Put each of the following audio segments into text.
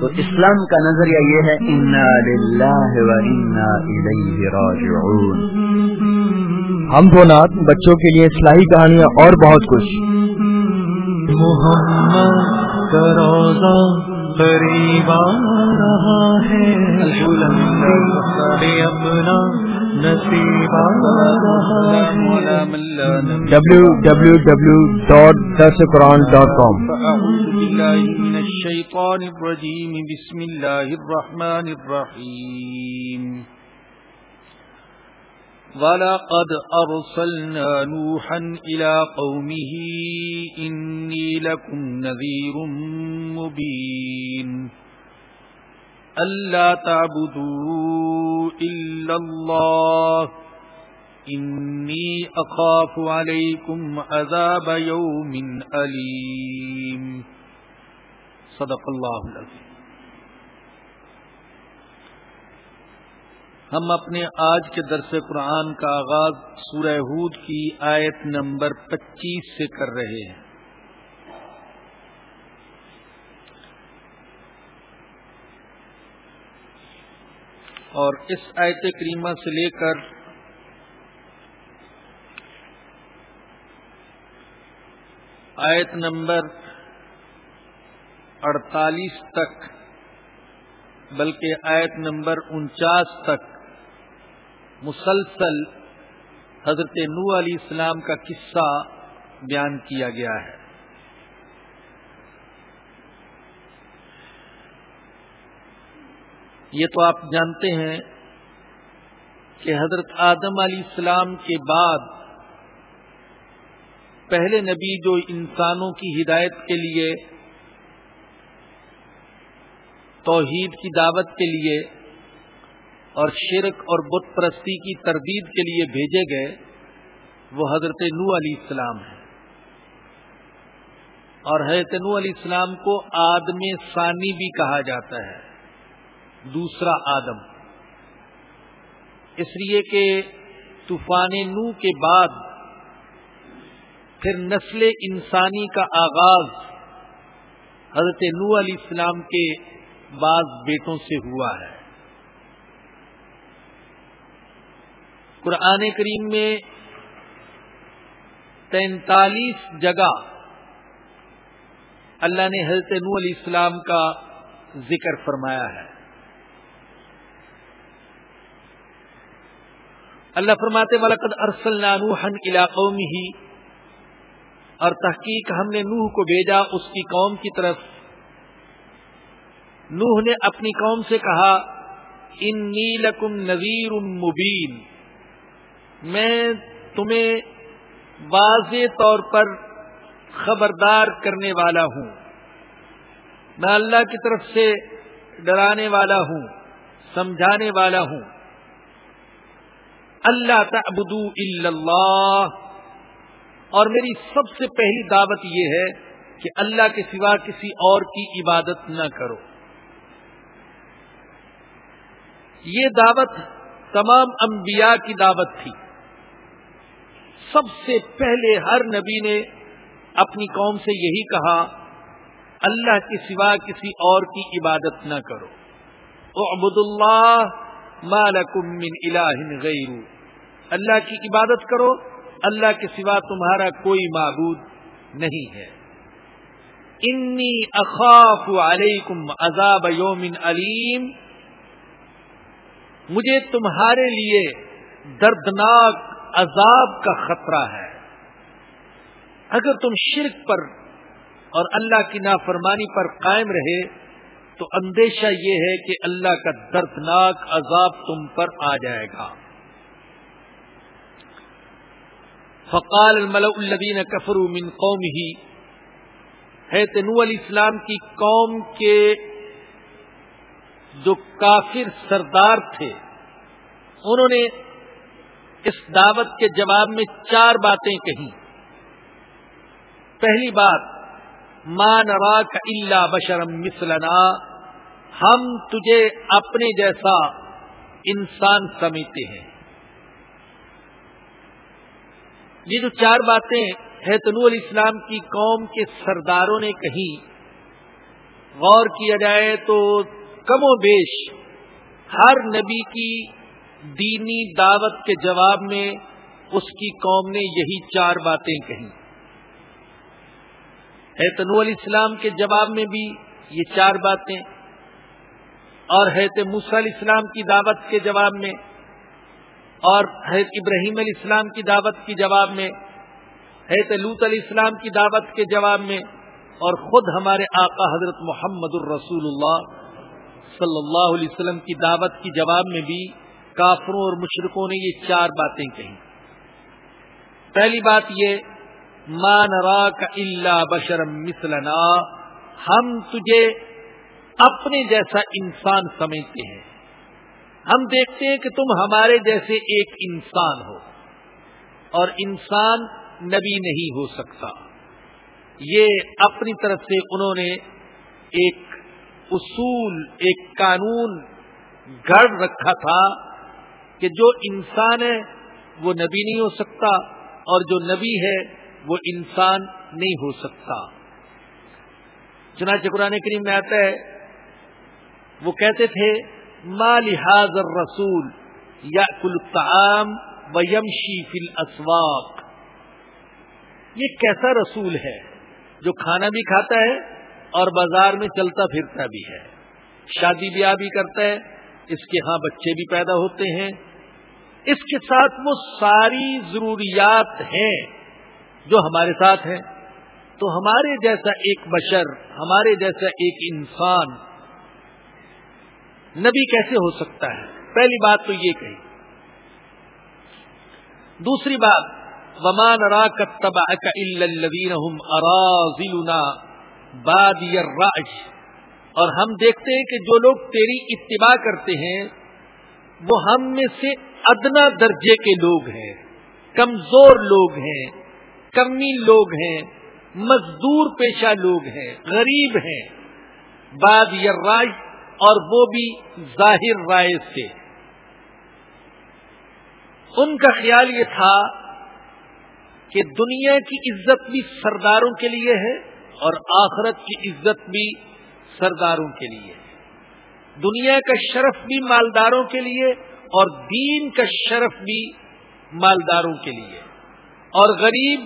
تو اسلام کا نظریہ یہ ہے انا للہ و انا الیہ راجعون ہم دو نات بچوں کے لیے اصلاحی کہانیاں اور بہت کچھ۔ محمد کا روزہ قریب آ رہا ہے۔ اپنا ڈبلو ڈبلو ڈبلو ڈاٹ درس قرآن ڈاٹ کام الشيطان الرجيم بسم الله الرحمن الرحيم ولقد أرسلنا نوحا إلى قومه إني لكم نذير مبين ألا تعبدوا إلا الله إني أخاف عليكم عذاب يوم أليم. صدق اللہ ہم اپنے آج کے درس قرآن کا آغاز سورہ ہود کی آیت نمبر پچیس سے کر رہے ہیں. اور اس آیت کریمہ سے لے کر آیت نمبر اڑتالیس تک، بلکہ آیت نمبر انچاس تک، مسلسل حضرت نو علیہ السلام کا قصہ بیان کیا گیا ہے۔ یہ تو آپ جانتے ہیں کہ حضرت آدم علیہ السلام کے بعد پہلے نبی جو انسانوں کی ہدایت کے لیے، توحید کی دعوت کے لیے اور شرک اور بت پرستی کی تردید کے لیے بھیجے گئے، وہ حضرت نو علیہ السلام ہیں۔ اور حضرت نو علیہ السلام کو آدم ثانی بھی کہا جاتا ہے۔ دوسرا آدم۔ اس لیے کہ طوفان نو کے بعد پھر نسل انسانی کا آغاز حضرت نو علیہ السلام کے بعض بیٹوں سے ہوا ہے۔ قرآن کریم میں تینتالیس جگہ اللہ نے حضرت نو علیہ السلام کا ذکر فرمایا ہے۔ اللہ فرماتے والد ارسل نانوحن علاقوں میں ہی اور تحقیق ہم نے نوح کو بھیجا اس کی قوم کی طرف۔ نوح نے اپنی قوم سے کہا ان نیلکم نذیر مبین. میں تمہیں واضح طور پر خبردار کرنے والا ہوں۔ میں اللہ کی طرف سے ڈرانے والا ہوں، سمجھانے والا ہوں۔ اللہ تعبدو الا اللہ۔ اور میری سب سے پہلی دعوت یہ ہے کہ اللہ کے سوا کسی اور کی عبادت نہ کرو۔ یہ دعوت تمام انبیاء کی دعوت تھی۔ سب سے پہلے ہر نبی نے اپنی قوم سے یہی کہا، اللہ کے سوا کسی اور کی عبادت نہ کرو۔ عبد اللہ مالکم من الہ غیر اللہ کی عبادت کرو، اللہ کے سوا تمہارا کوئی معبود نہیں ہے۔ انی اخاف علیکم عذاب یوم علیم۔ مجھے تمہارے لیے دردناک عذاب کا خطرہ ہے۔ اگر تم شرک پر اور اللہ کی نافرمانی پر قائم رہے تو اندیشہ یہ ہے کہ اللہ کا دردناک عذاب تم پر آ جائے گا۔ فقال الملؤ الذين كفروا من قومه، ہے تنو علیہ السلام کی قوم کے جو کافر سردار تھے، انہوں نے اس دعوت کے جواب میں چار باتیں کہیں۔ پہلی بات مان کا اللہ بشرم مسلنا ہم تجھے اپنے جیسا انسان سمجھتے ہیں۔ یہ جو چار باتیں ہے تنو علیہ السلام کی قوم کے سرداروں نے کہی غور کیا جائے تو کم و بیش ہر نبی کی دینی دعوت کے جواب میں اس کی قوم نے یہی چار باتیں کہیں۔ ہے تنو علیہ السلام کے جواب میں بھی یہ چار باتیں۔ اور حیرت موسیٰ علیہ السلام کی دعوت کے جواب میں، اور حیرت ابراہیم علیہ السلام کی دعوت کے جواب میں حیرت لوت علیہ السلام کی دعوت کے جواب میں، اور خود ہمارے آقا حضرت محمد الرسول اللہ صلی اللہ علیہ وسلم کی دعوت کی جواب میں بھی کافروں اور مشرقوں نے یہ چار باتیں کہیں۔ پہلی بات یہ مان کا اللہ بشرم مسلنا ہم تجھے اپنے جیسا انسان سمجھتے ہیں۔ ہم دیکھتے ہیں کہ تم ہمارے جیسے ایک انسان ہو۔ اور انسان نبی نہیں ہو سکتا۔ یہ اپنی طرف سے انہوں نے ایک اصول، ایک قانون گڑ رکھا تھا کہ جو انسان ہے وہ نبی نہیں ہو سکتا اور جو نبی ہے وہ انسان نہیں ہو سکتا۔ چنانچہ قرآن کریم میں آتا ہے وہ کہتے تھے، ما لحاظ رسول یا کلطام و یمشی فل اسواق یہ کیسا رسول ہے جو کھانا بھی کھاتا ہے اور بازار میں چلتا پھرتا بھی ہے؟ شادی بیاہ بھی کرتا ہے، اس کے ہاں بچے بھی پیدا ہوتے ہیں۔ اس کے ساتھ وہ ساری ضروریات ہیں جو ہمارے ساتھ ہیں۔ تو ہمارے جیسا ایک بشر، ہمارے جیسا ایک انسان نبی کیسے ہو سکتا ہے؟ پہلی بات تو یہ کہی۔ دوسری بات ومان را کتبا بادی اور ہم دیکھتے ہیں کہ جو لوگ تیری اتباع کرتے ہیں، وہ ہم میں سے ادنا درجے کے لوگ ہیں، کمزور لوگ ہیں، کمی لوگ ہیں، مزدور پیشہ لوگ ہیں، غریب ہیں۔ باد راج اور وہ بھی ظاہر رائے سے ان کا خیال یہ تھا کہ دنیا کی عزت بھی سرداروں کے لیے ہے اور آخرت کی عزت بھی سرداروں کے لیے ہے۔ دنیا کا شرف بھی مالداروں کے لیے اور دین کا شرف بھی مالداروں کے لیے۔ اور غریب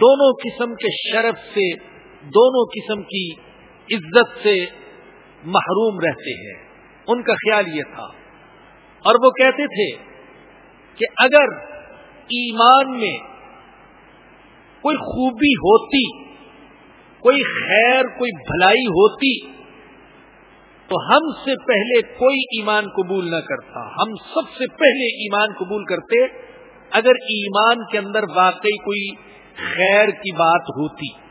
دونوں قسم کے شرف سے، دونوں قسم کی عزت سے محروم رہتے ہیں۔ ان کا خیال یہ تھا۔ اور وہ کہتے تھے کہ اگر ایمان میں کوئی خوبی ہوتی، کوئی خیر، کوئی بھلائی ہوتی، تو ہم سے پہلے کوئی ایمان قبول نہ کرتا۔ ہم سب سے پہلے ایمان قبول کرتے اگر ایمان کے اندر واقعی کوئی خیر کی بات ہوتی۔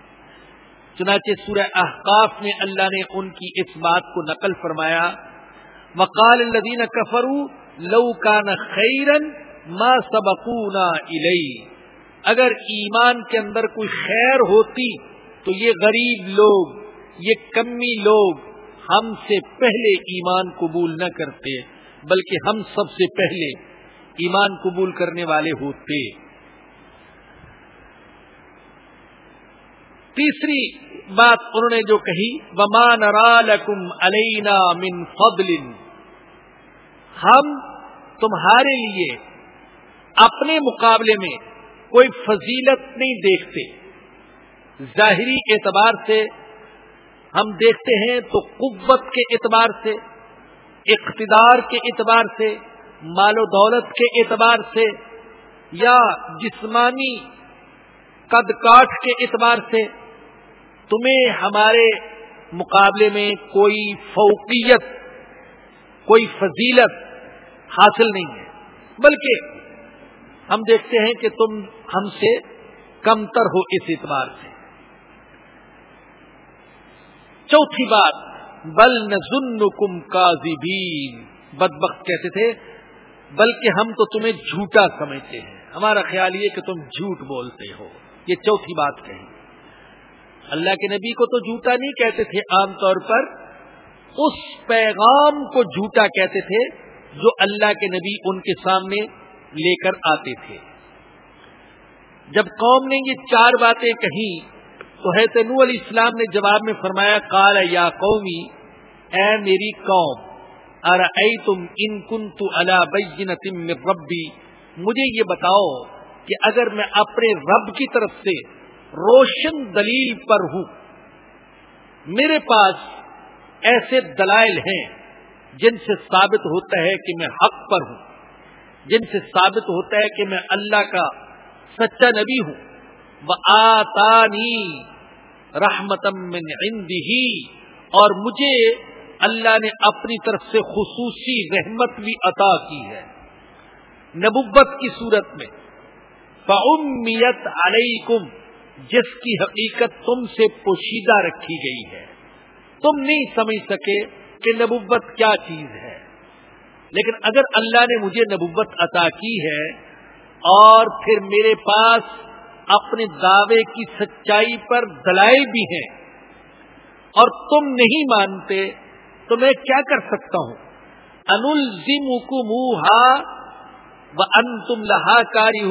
چنانچہ سورہ احقاف میں اللہ نے ان کی اس بات کو نقل فرمایا، وقال الذین کفروا لو کان خیرن ما سبقونا الی اگر ایمان کے اندر کوئی خیر ہوتی تو یہ غریب لوگ، یہ کمی لوگ ہم سے پہلے ایمان قبول نہ کرتے، بلکہ ہم سب سے پہلے ایمان قبول کرنے والے ہوتے۔ تیسری بات انہوں نے جو کہی ومان رالکم علینا من فضل۔ ہم تمہارے لیے اپنے مقابلے میں کوئی فضیلت نہیں دیکھتے۔ ظاہری اعتبار سے ہم دیکھتے ہیں تو قوت کے اعتبار سے، اقتدار کے اعتبار سے، مال و دولت کے اعتبار سے یا جسمانی قد کاٹ کے اعتبار سے تمہیں ہمارے مقابلے میں کوئی فوقیت، کوئی فضیلت حاصل نہیں ہے۔ بلکہ ہم دیکھتے ہیں کہ تم ہم سے کمتر ہو اس اعتبار سے۔ چوتھی بات، بل نظن کم کا بد کہتے تھے، بلکہ ہم تو تمہیں جھوٹا سمجھتے ہیں۔ ہمارا خیال یہ کہ تم جھوٹ بولتے ہو۔ یہ چوتھی بات کہی اللہ کے نبی کو تو جھوٹا نہیں کہتے تھے عام طور پر، اس پیغام کو جھوٹا کہتے تھے جو اللہ کے نبی ان کے سامنے لے کر آتے تھے۔ جب قوم نے یہ چار باتیں کہیں تو ہے تنو علیہ السلام نے جواب میں فرمایا کال یا قومی، اے میری قوم ار تم ان کن تو اللہ ربی، مجھے یہ بتاؤ کہ اگر میں اپنے رب کی طرف سے روشن دلیل پر ہوں۔ میرے پاس ایسے دلائل ہیں جن سے ثابت ہوتا ہے کہ میں حق پر ہوں، جن سے ثابت ہوتا ہے کہ میں اللہ کا سچا نبی ہوں۔ وہ آتانی رحمتم عندی اور مجھے اللہ نے اپنی طرف سے خصوصی رحمت بھی عطا کی ہے۔ نبوت کی صورت میں فعمیت علیکم جس کی حقیقت تم سے پوشیدہ رکھی گئی ہے۔ تم نہیں سمجھ سکے کہ نبوت کیا چیز ہے۔ لیکن اگر اللہ نے مجھے نبوت عطا کی ہے اور پھر میرے پاس اپنے دعوے کی سچائی پر دلائل بھی ہیں اور تم نہیں مانتے، تو میں کیا کر سکتا ہوں؟ انلزم منہ و ان تم لہا کاری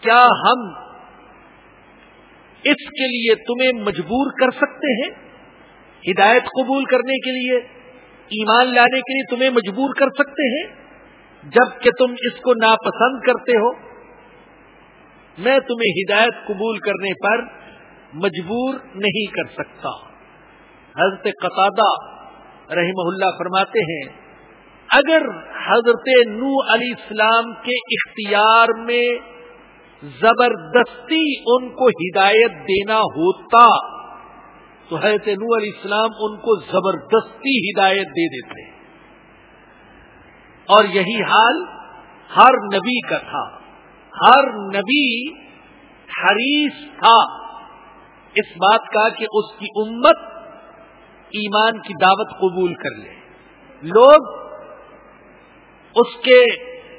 کیا ہم اس کے لیے تمہیں مجبور کر سکتے ہیں ہدایت قبول کرنے کے لیے، ایمان لانے کے لیے تمہیں مجبور کر سکتے ہیں، جبکہ تم اس کو ناپسند کرتے ہو۔ میں تمہیں ہدایت قبول کرنے پر مجبور نہیں کر سکتا۔ حضرت قطادہ رحمہ اللہ فرماتے ہیں، اگر حضرت نو علی اسلام کے اختیار میں زبردستی ان کو ہدایت دینا ہوتا تو حضرت نو علیہ السلام ان کو زبردستی ہدایت دے دیتے اور یہی حال ہر نبی کا تھا ہر نبی حریص تھا اس بات کا کہ اس کی امت ایمان کی دعوت قبول کر لے لوگ اس کے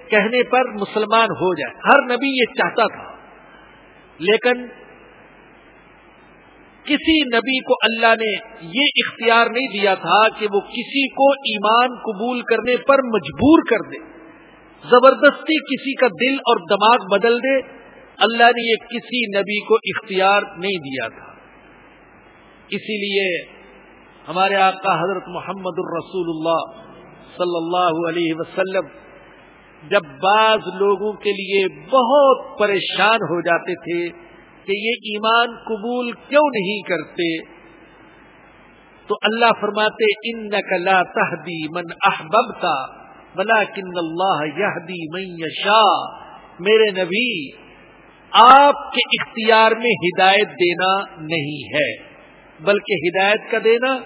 کہنے پر مسلمان ہو جائے۔ ہر نبی یہ چاہتا تھا۔ لیکن کسی نبی کو اللہ نے یہ اختیار نہیں دیا تھا کہ وہ کسی کو ایمان قبول کرنے پر مجبور کر دے۔ زبردستی کسی کا دل اور دماغ بدل دے۔ اللہ نے یہ کسی نبی کو اختیار نہیں دیا تھا۔ اسی لیے ہمارے آقا حضرت محمد الرسول اللہ صلی اللہ علیہ وسلم جب بعض لوگوں کے لیے بہت پریشان ہو جاتے تھے کہ یہ ایمان قبول کیوں نہیں کرتے، تو اللہ فرماتے ان نقلا تحدی من احببتا بلا کن اللہ یہدی من یشا میرے نبی، آپ کے اختیار میں ہدایت دینا نہیں ہے، بلکہ ہدایت کا دینا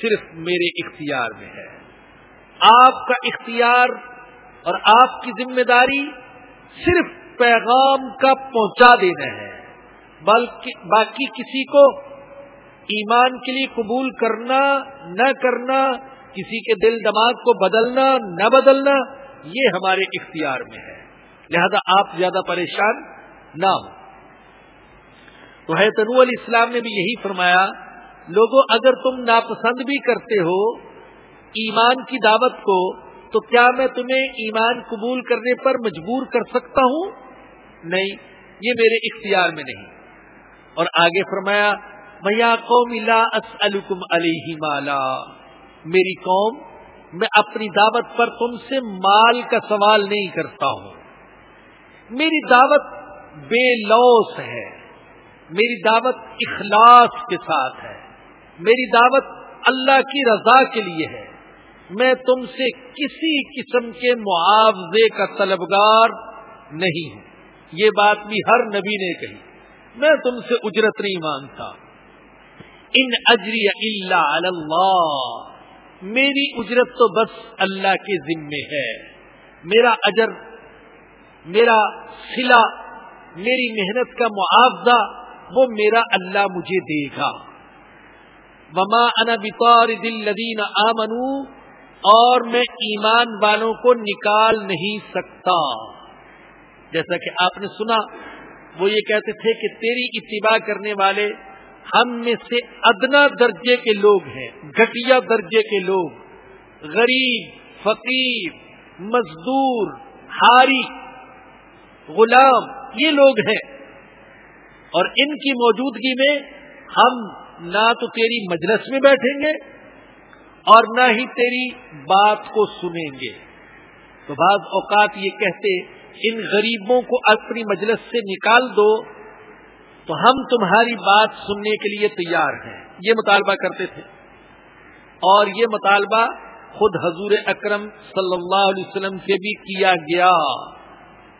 صرف میرے اختیار میں ہے۔ آپ کا اختیار اور آپ کی ذمہ داری صرف پیغام کا پہنچا دینا ہے، بلکہ باقی کسی کو ایمان کے لیے قبول کرنا، نہ کرنا، کسی کے دل دماغ کو بدلنا، نہ بدلنا، یہ ہمارے اختیار میں ہے۔ لہذا آپ زیادہ پریشان نہ ہو تو ہے تنوع علیہ السلام نے بھی یہی فرمایا لوگوں اگر تم ناپسند بھی کرتے ہو، ایمان کی دعوت کو تو کیا میں تمہیں ایمان قبول کرنے پر مجبور کر سکتا ہوں؟ نہیں، یہ میرے اختیار میں نہیں۔ اور آگے فرمایا بھیا قوم اسلکم علیہ مالا میری قوم، میں اپنی دعوت پر تم سے مال کا سوال نہیں کرتا ہوں۔ میری دعوت بے لوس ہے۔ میری دعوت اخلاص کے ساتھ ہے۔ میری دعوت اللہ کی رضا کے لیے ہے۔ میں تم سے کسی قسم کے معاوضے کا طلبگار نہیں ہوں۔ یہ بات بھی ہر نبی نے کہی۔ میں تم سے اجرت نہیں مانتا ان اجری اللہ اللہ۔ میری اجرت تو بس اللہ کے ذمے ہے۔ میرا اجر، میرا سلا، میری محنت کا معاوضہ، وہ میرا اللہ مجھے دے گا۔ وما انا بطار دل لدین اور میں ایمان والوں کو نکال نہیں سکتا۔ جیسا کہ آپ نے سنا، وہ یہ کہتے تھے کہ تیری اتباع کرنے والے ہم میں سے ادنا درجے کے لوگ ہیں گٹیا درجے کے لوگ۔ غریب، فقیر، مزدور ہاری غلام، یہ لوگ ہیں۔ اور ان کی موجودگی میں ہم نہ تو تیری مجلس میں بیٹھیں گے اور نہ ہی تیری بات کو سنیں گے۔ تو بعض اوقات یہ کہتے، ان غریبوں کو اپنی مجلس سے نکال دو، تو ہم تمہاری بات سننے کے لیے تیار ہیں۔ یہ مطالبہ کرتے تھے۔ اور یہ مطالبہ خود حضور اکرم صلی اللہ علیہ وسلم سے بھی کیا گیا۔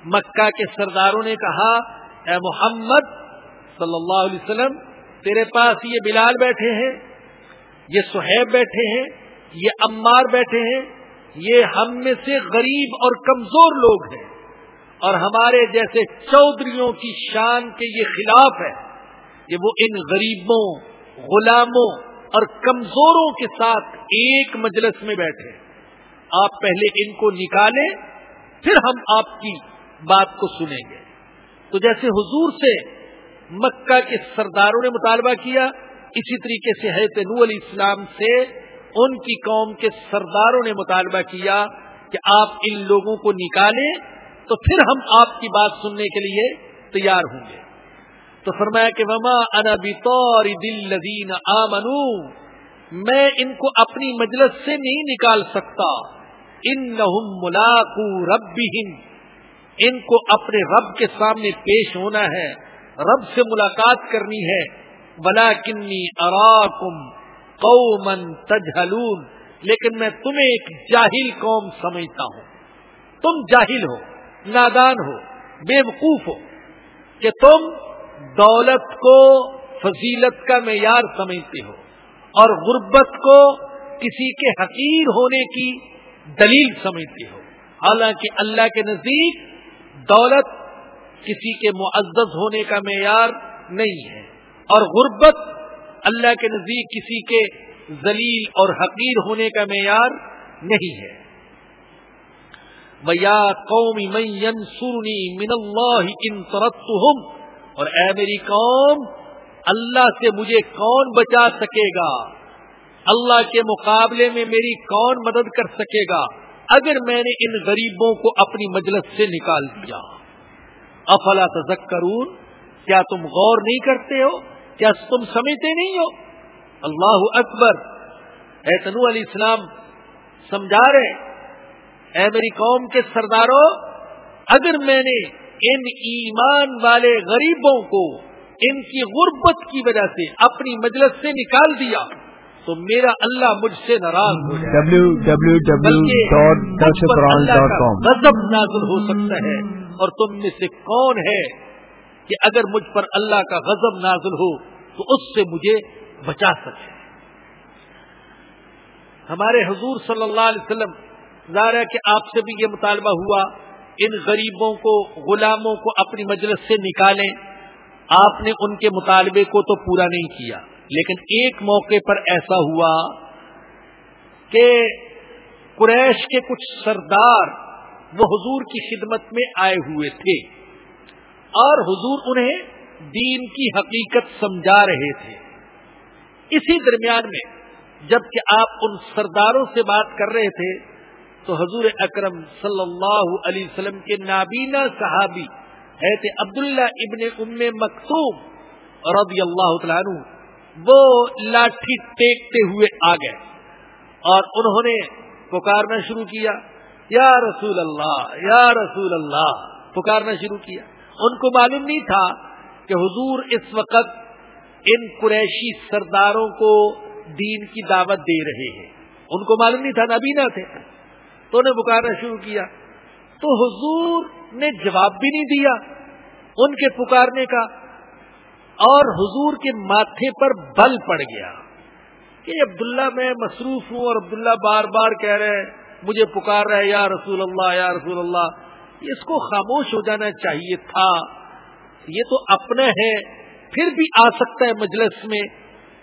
مکہ کے سرداروں نے کہا، اے محمد صلی اللہ علیہ وسلم، تیرے پاس یہ بلال بیٹھے ہیں۔ یہ سہیب بیٹھے ہیں، یہ عمار بیٹھے ہیں، یہ ہم میں سے غریب اور کمزور لوگ ہیں۔ اور ہمارے جیسے چودھریوں کی شان کے یہ خلاف ہے کہ وہ ان غریبوں، غلاموں اور کمزوروں کے ساتھ ایک مجلس میں بیٹھے۔ آپ پہلے ان کو نکالیں، پھر ہم آپ کی بات کو سنیں گے۔ تو جیسے حضور سے مکہ کے سرداروں نے مطالبہ کیا اسی طریقے سے حضرت نو علیہ السلام سے ان کی قوم کے سرداروں نے مطالبہ کیا کہ آپ ان لوگوں کو نکالیں تو پھر ہم آپ کی بات سننے کے لیے تیار ہوں گے۔ تو فرمایا کہ وما انا بطور دل لذین آمنو میں ان کو اپنی مجلس سے نہیں نکال سکتا۔ ان ملاقو رب ان کو اپنے رب کے سامنے پیش ہونا ہے، رب سے ملاقات کرنی ہے۔ بلا کنی اراکم قومن تجہلون لیکن میں تمہیں ایک جاہل قوم سمجھتا ہوں۔ تم جاہل ہو، نادان ہو بے وقوف ہو کہ تم دولت کو، فضیلت کا معیار سمجھتے ہو اور غربت کو کسی کے حقیر ہونے کی دلیل سمجھتے ہو۔ حالانکہ اللہ کے نزدیک دولت کسی کے معزز ہونے کا معیار نہیں ہے۔ اور غربت اللہ کے نزدیک کسی کے ذلیل اور حقیر ہونے کا معیار نہیں ہے۔ بیا قومی سرنی من اللہ ان اور اے میری قوم، اللہ سے مجھے کون بچا سکے گا؟ اللہ کے مقابلے میں میری کون مدد کر سکے گا؟ اگر میں نے ان غریبوں کو اپنی مجلس سے نکال دیا۔ افلا تذکرون؟ کیا تم غور نہیں کرتے ہو؟ کیا تم سمجھتے نہیں ہو؟ اللہ اکبر۔ اے تنو علیہ السلام سمجھا رہے اے میری قوم کے سرداروں اگر میں نے ان ایمان والے غریبوں کو ان کی غربت کی وجہ سے اپنی مجلس سے نکال دیا تو میرا اللہ مجھ سے ناراض ہو غضب نازل ہو سکتا ہے۔ اور تم میں سے کون ہے کہ اگر مجھ پر اللہ کا غضب نازل ہو تو اس سے مجھے بچا سکے۔ ہمارے حضور صلی اللہ علیہ وسلم، ظاہر ہے کہ آپ سے بھی یہ مطالبہ ہوا، ان غریبوں کو، غلاموں کو اپنی مجلس سے نکالیں۔ آپ نے ان کے مطالبے کو تو پورا نہیں کیا، لیکن ایک موقع پر ایسا ہوا کہ قریش کے کچھ سردار وہ حضور کی خدمت میں آئے ہوئے تھے۔ اور حضور انہیں دین کی حقیقت سمجھا رہے تھے۔ اسی درمیان میں جبکہ آپ ان سرداروں سے بات کر رہے تھے، تو حضور اکرم صلی اللہ علیہ وسلم کے نابینا صحابی ہے عبداللہ ابن ام مکتوم رضی اللہ تعالیٰ عنہ، وہ لاٹھی ٹیکتے ہوئے آ گئے۔ اور انہوں نے پکارنا شروع کیا، یا رسول اللہ، یا رسول اللہ، پکارنا شروع کیا۔ ان کو معلوم نہیں تھا کہ حضور اس وقت ان قریشی سرداروں کو دین کی دعوت دے رہے ہیں۔ ان کو معلوم نہیں تھا نبینا تھے۔ تو انہیں پکارنا شروع کیا۔ تو حضور نے جواب بھی نہیں دیا ان کے پکارنے کا۔ اور حضور کے ماتھے پر بل پڑ گیا کہ عبداللہ میں مصروف ہوں اور عبداللہ بار بار کہہ رہے ہیں، مجھے پکار رہے یا رسول اللہ، یا رسول اللہ۔ اس کو خاموش ہو جانا چاہیے تھا۔ یہ تو اپنا ہے، پھر بھی آ سکتا ہے مجلس میں۔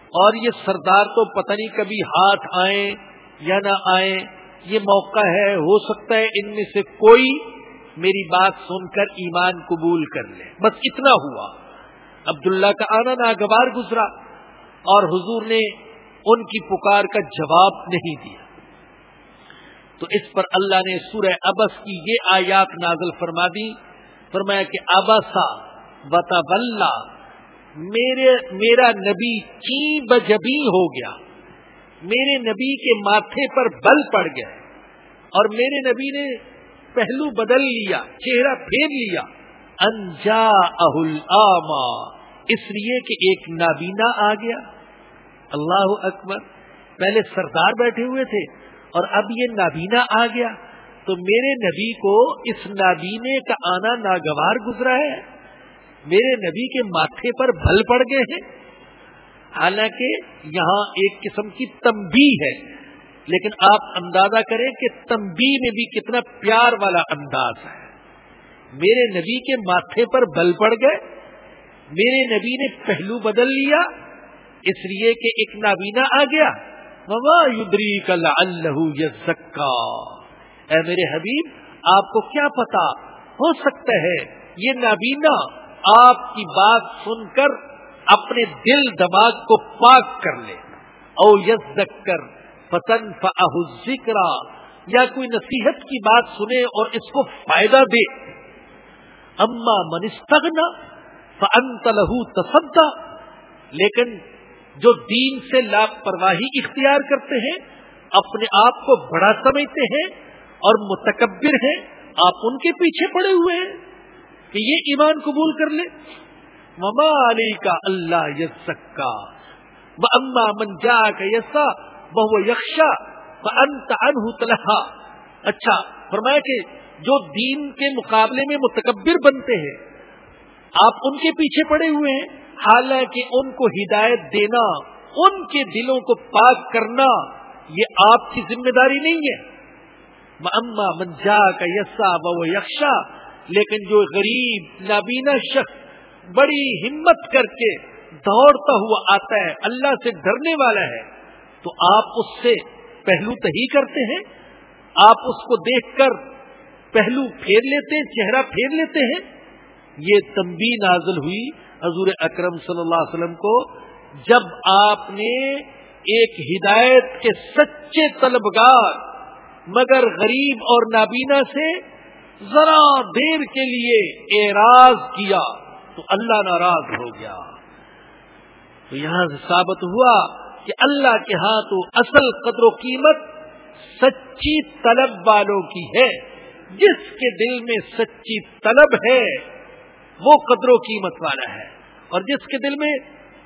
اور یہ سردار تو پتہ نہیں کبھی ہاتھ آئیں یا نہ آئیں، یہ موقع ہے، ہو سکتا ہے ان میں سے کوئی میری بات سن کر ایمان قبول کر لے۔ بس اتنا ہوا۔ عبداللہ کا آنا ناگوار گزرا اور حضور نے ان کی پکار کا جواب نہیں دیا۔ تو اس پر اللہ نے سورہ ابس کی یہ آیات نازل فرما دی۔ فرمایا کہ ابسا بتا میرے، میرا نبی چی بجبی ہو گیا. میرے نبی کے ماتھے پر بل پڑ گیا. اور میرے نبی نے پہلو بدل لیا، چہرہ پھیر لیا. انجا اہل آما اس لیے کہ ایک نابینا آ گیا. اللہ اکبر. پہلے سردار بیٹھے ہوئے تھے اور اب یہ نابینا آ گیا. تو میرے نبی کو اس نابینے کا آنا ناگوار گزرا ہے. میرے نبی کے ماتھے پر بھل پڑ گئے ہیں۔ حالانکہ یہاں ایک قسم کی تمبی ہے۔ لیکن آپ اندازہ کریں کہ تمبی میں بھی کتنا پیار والا انداز ہے۔ میرے نبی کے ماتھے پر بل پڑ گئے۔ میرے نبی نے پہلو بدل لیا۔ اس لیے کہ ایک نابینا آ گیا۔ یدری اللہ یزکا۔ اے میرے حبیب، آپ کو کیا پتا؟ ہو سکتا ہے یہ نابینا آپ کی بات سن کر اپنے دل دماغ کو پاک کر لے۔ او یز کر پتن ذکر یا کوئی نصیحت کی بات سنے اور اس کو فائدہ دے۔ اما منستغنا فانت لہو تصدا لیکن جو دین سے لاپرواہی اختیار کرتے ہیں، اپنے آپ کو بڑا سمجھتے ہیں اور متکبر ہیں، آپ ان کے پیچھے پڑے ہوئے ہیں۔ کہ یہ ایمان قبول کر لے۔ مما علی کا اللہ یسکا اما من جا کا یسا بہو یکشا انت انہ اچھا فرمایا کہ جو دین کے مقابلے میں متکبر بنتے ہیں، آپ ان کے پیچھے پڑے ہوئے ہیں، حالانکہ ان کو ہدایت دینا، ان کے دلوں کو پاک کرنا، یہ آپ کی ذمہ داری نہیں ہے۔ اما منجا کا یسا و یکشا لیکن جو غریب، نابینا شخص بڑی ہمت کر کے دوڑتا ہوا آتا ہے، اللہ سے ڈرنے والا ہے، تو آپ اس سے پہلو تہی کرتے ہیں۔ آپ اس کو دیکھ کر پہلو پھیر لیتے ہیں، چہرہ پھیر لیتے ہیں۔ یہ تمبی نازل ہوئی حضور اکرم صلی اللہ علیہ وسلم کو، جب آپ نے ایک ہدایت کے سچے طلبگار، مگر غریب اور نابینا سے ذرا دیر کے لیے اعراض کیا، تو اللہ ناراض ہو گیا۔ تو یہاں سے ثابت ہوا کہ اللہ کے ہاں تو اصل قدر و قیمت سچی طلب والوں کی ہے۔ جس کے دل میں سچی طلب ہے، وہ قدر و قیمت والا ہے۔ اور جس کے دل میں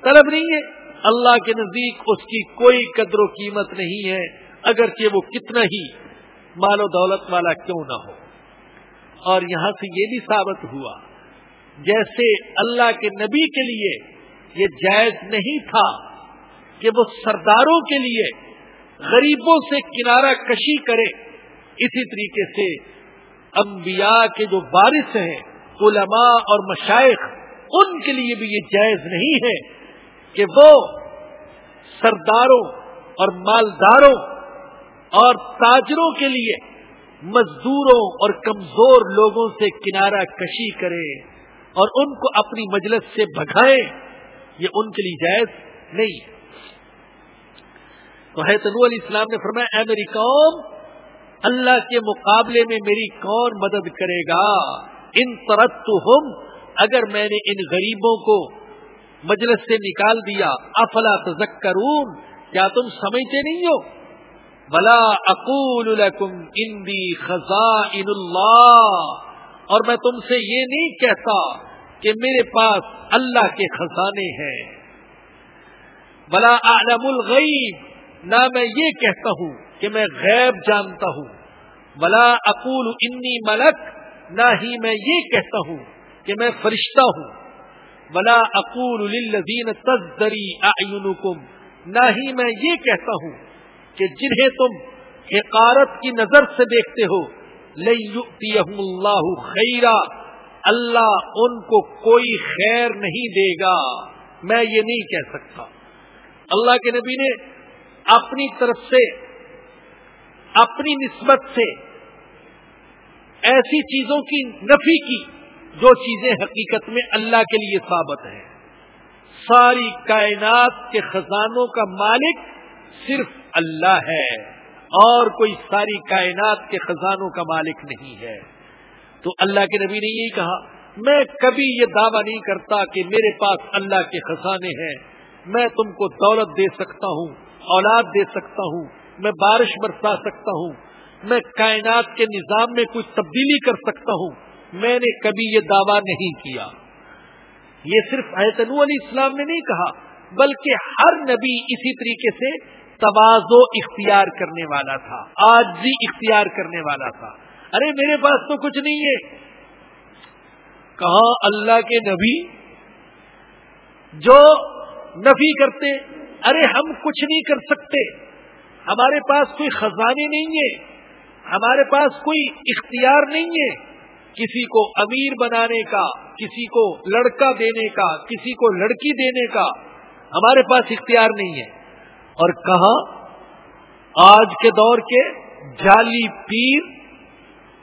طلب نہیں ہے، اللہ کے نزدیک اس کی کوئی قدر و قیمت نہیں ہے، اگرچہ وہ کتنا ہی مال و دولت والا کیوں نہ ہو۔ اور یہاں سے یہ بھی ثابت ہوا، جیسے اللہ کے نبی کے لیے یہ جائز نہیں تھا کہ وہ سرداروں کے لیے غریبوں سے کنارہ کشی کرے، اسی طریقے سے انبیاء کے جو بارش ہیں، علماء اور مشائق ان کے لیے بھی یہ جائز نہیں ہے کہ وہ سرداروں اور مالداروں اور تاجروں کے لیے مزدوروں اور کمزور لوگوں سے کنارہ کشی کرے اور ان کو اپنی مجلس سے بھگائے، یہ ان کے لیے جائز نہیں تو ہے تنو علیہ السلام نے فرمایا، اے میری قوم، اللہ کے مقابلے میں میری کون مدد کرے گا؟ ان ترت ہم اگر میں نے ان غریبوں کو مجلس سے نکال دیا، افلا تذکرون؟ کیا تم سمجھتے نہیں ہو؟ بلا اقول لکم اندی خزائن اللہ اور میں تم سے یہ نہیں کہتا کہ میرے پاس اللہ کے خزانے ہیں۔ بلا عالم الغیب نہ میں یہ کہتا ہوں کہ میں غیب جانتا ہوں۔ بلا اقول انی ملک نہ ہی میں یہ کہتا ہوں کہ میں فرشتہ ہوں۔ بلا اقول للذین تزدری اعینکم نہ ہی میں یہ کہتا ہوں کہ جنہیں تم حقارت کی نظر سے دیکھتے ہو اللہ خیرا، اللہ ان کو کوئی خیر نہیں دے گا۔ میں یہ نہیں کہہ سکتا۔ اللہ کے نبی نے اپنی طرف سے، اپنی نسبت سے ایسی چیزوں کی نفی کی جو چیزیں حقیقت میں اللہ کے لیے ثابت ہیں۔ ساری کائنات کے خزانوں کا مالک صرف اللہ ہے اور کوئی ساری کائنات کے خزانوں کا مالک نہیں ہے۔ تو اللہ کے نبی نے یہی کہا، میں کبھی یہ دعویٰ نہیں کرتا کہ میرے پاس اللہ کے خزانے ہیں۔ میں تم کو دولت دے سکتا ہوں، اولاد دے سکتا ہوں، میں بارش برسا سکتا ہوں، میں کائنات کے نظام میں کچھ تبدیلی کر سکتا ہوں۔ میں نے کبھی یہ دعویٰ نہیں کیا۔ یہ صرف نو علی اسلام نے نہیں کہا، بلکہ ہر نبی اسی طریقے سے توازو اختیار کرنے والا تھا آج بھی اختیار کرنے والا تھا۔ ارے، میرے پاس تو کچھ نہیں ہے۔ کہاں اللہ کے نبی جو نفی کرتے؟ ارے، ہم کچھ نہیں کر سکتے۔ ہمارے پاس کوئی خزانے نہیں ہے ہمارے پاس کوئی اختیار نہیں ہے۔ کسی کو امیر بنانے کا، کسی کو لڑکا دینے کا، کسی کو لڑکی دینے کا ہمارے پاس اختیار نہیں ہے۔ اور کہاں آج کے دور کے جعلی پیر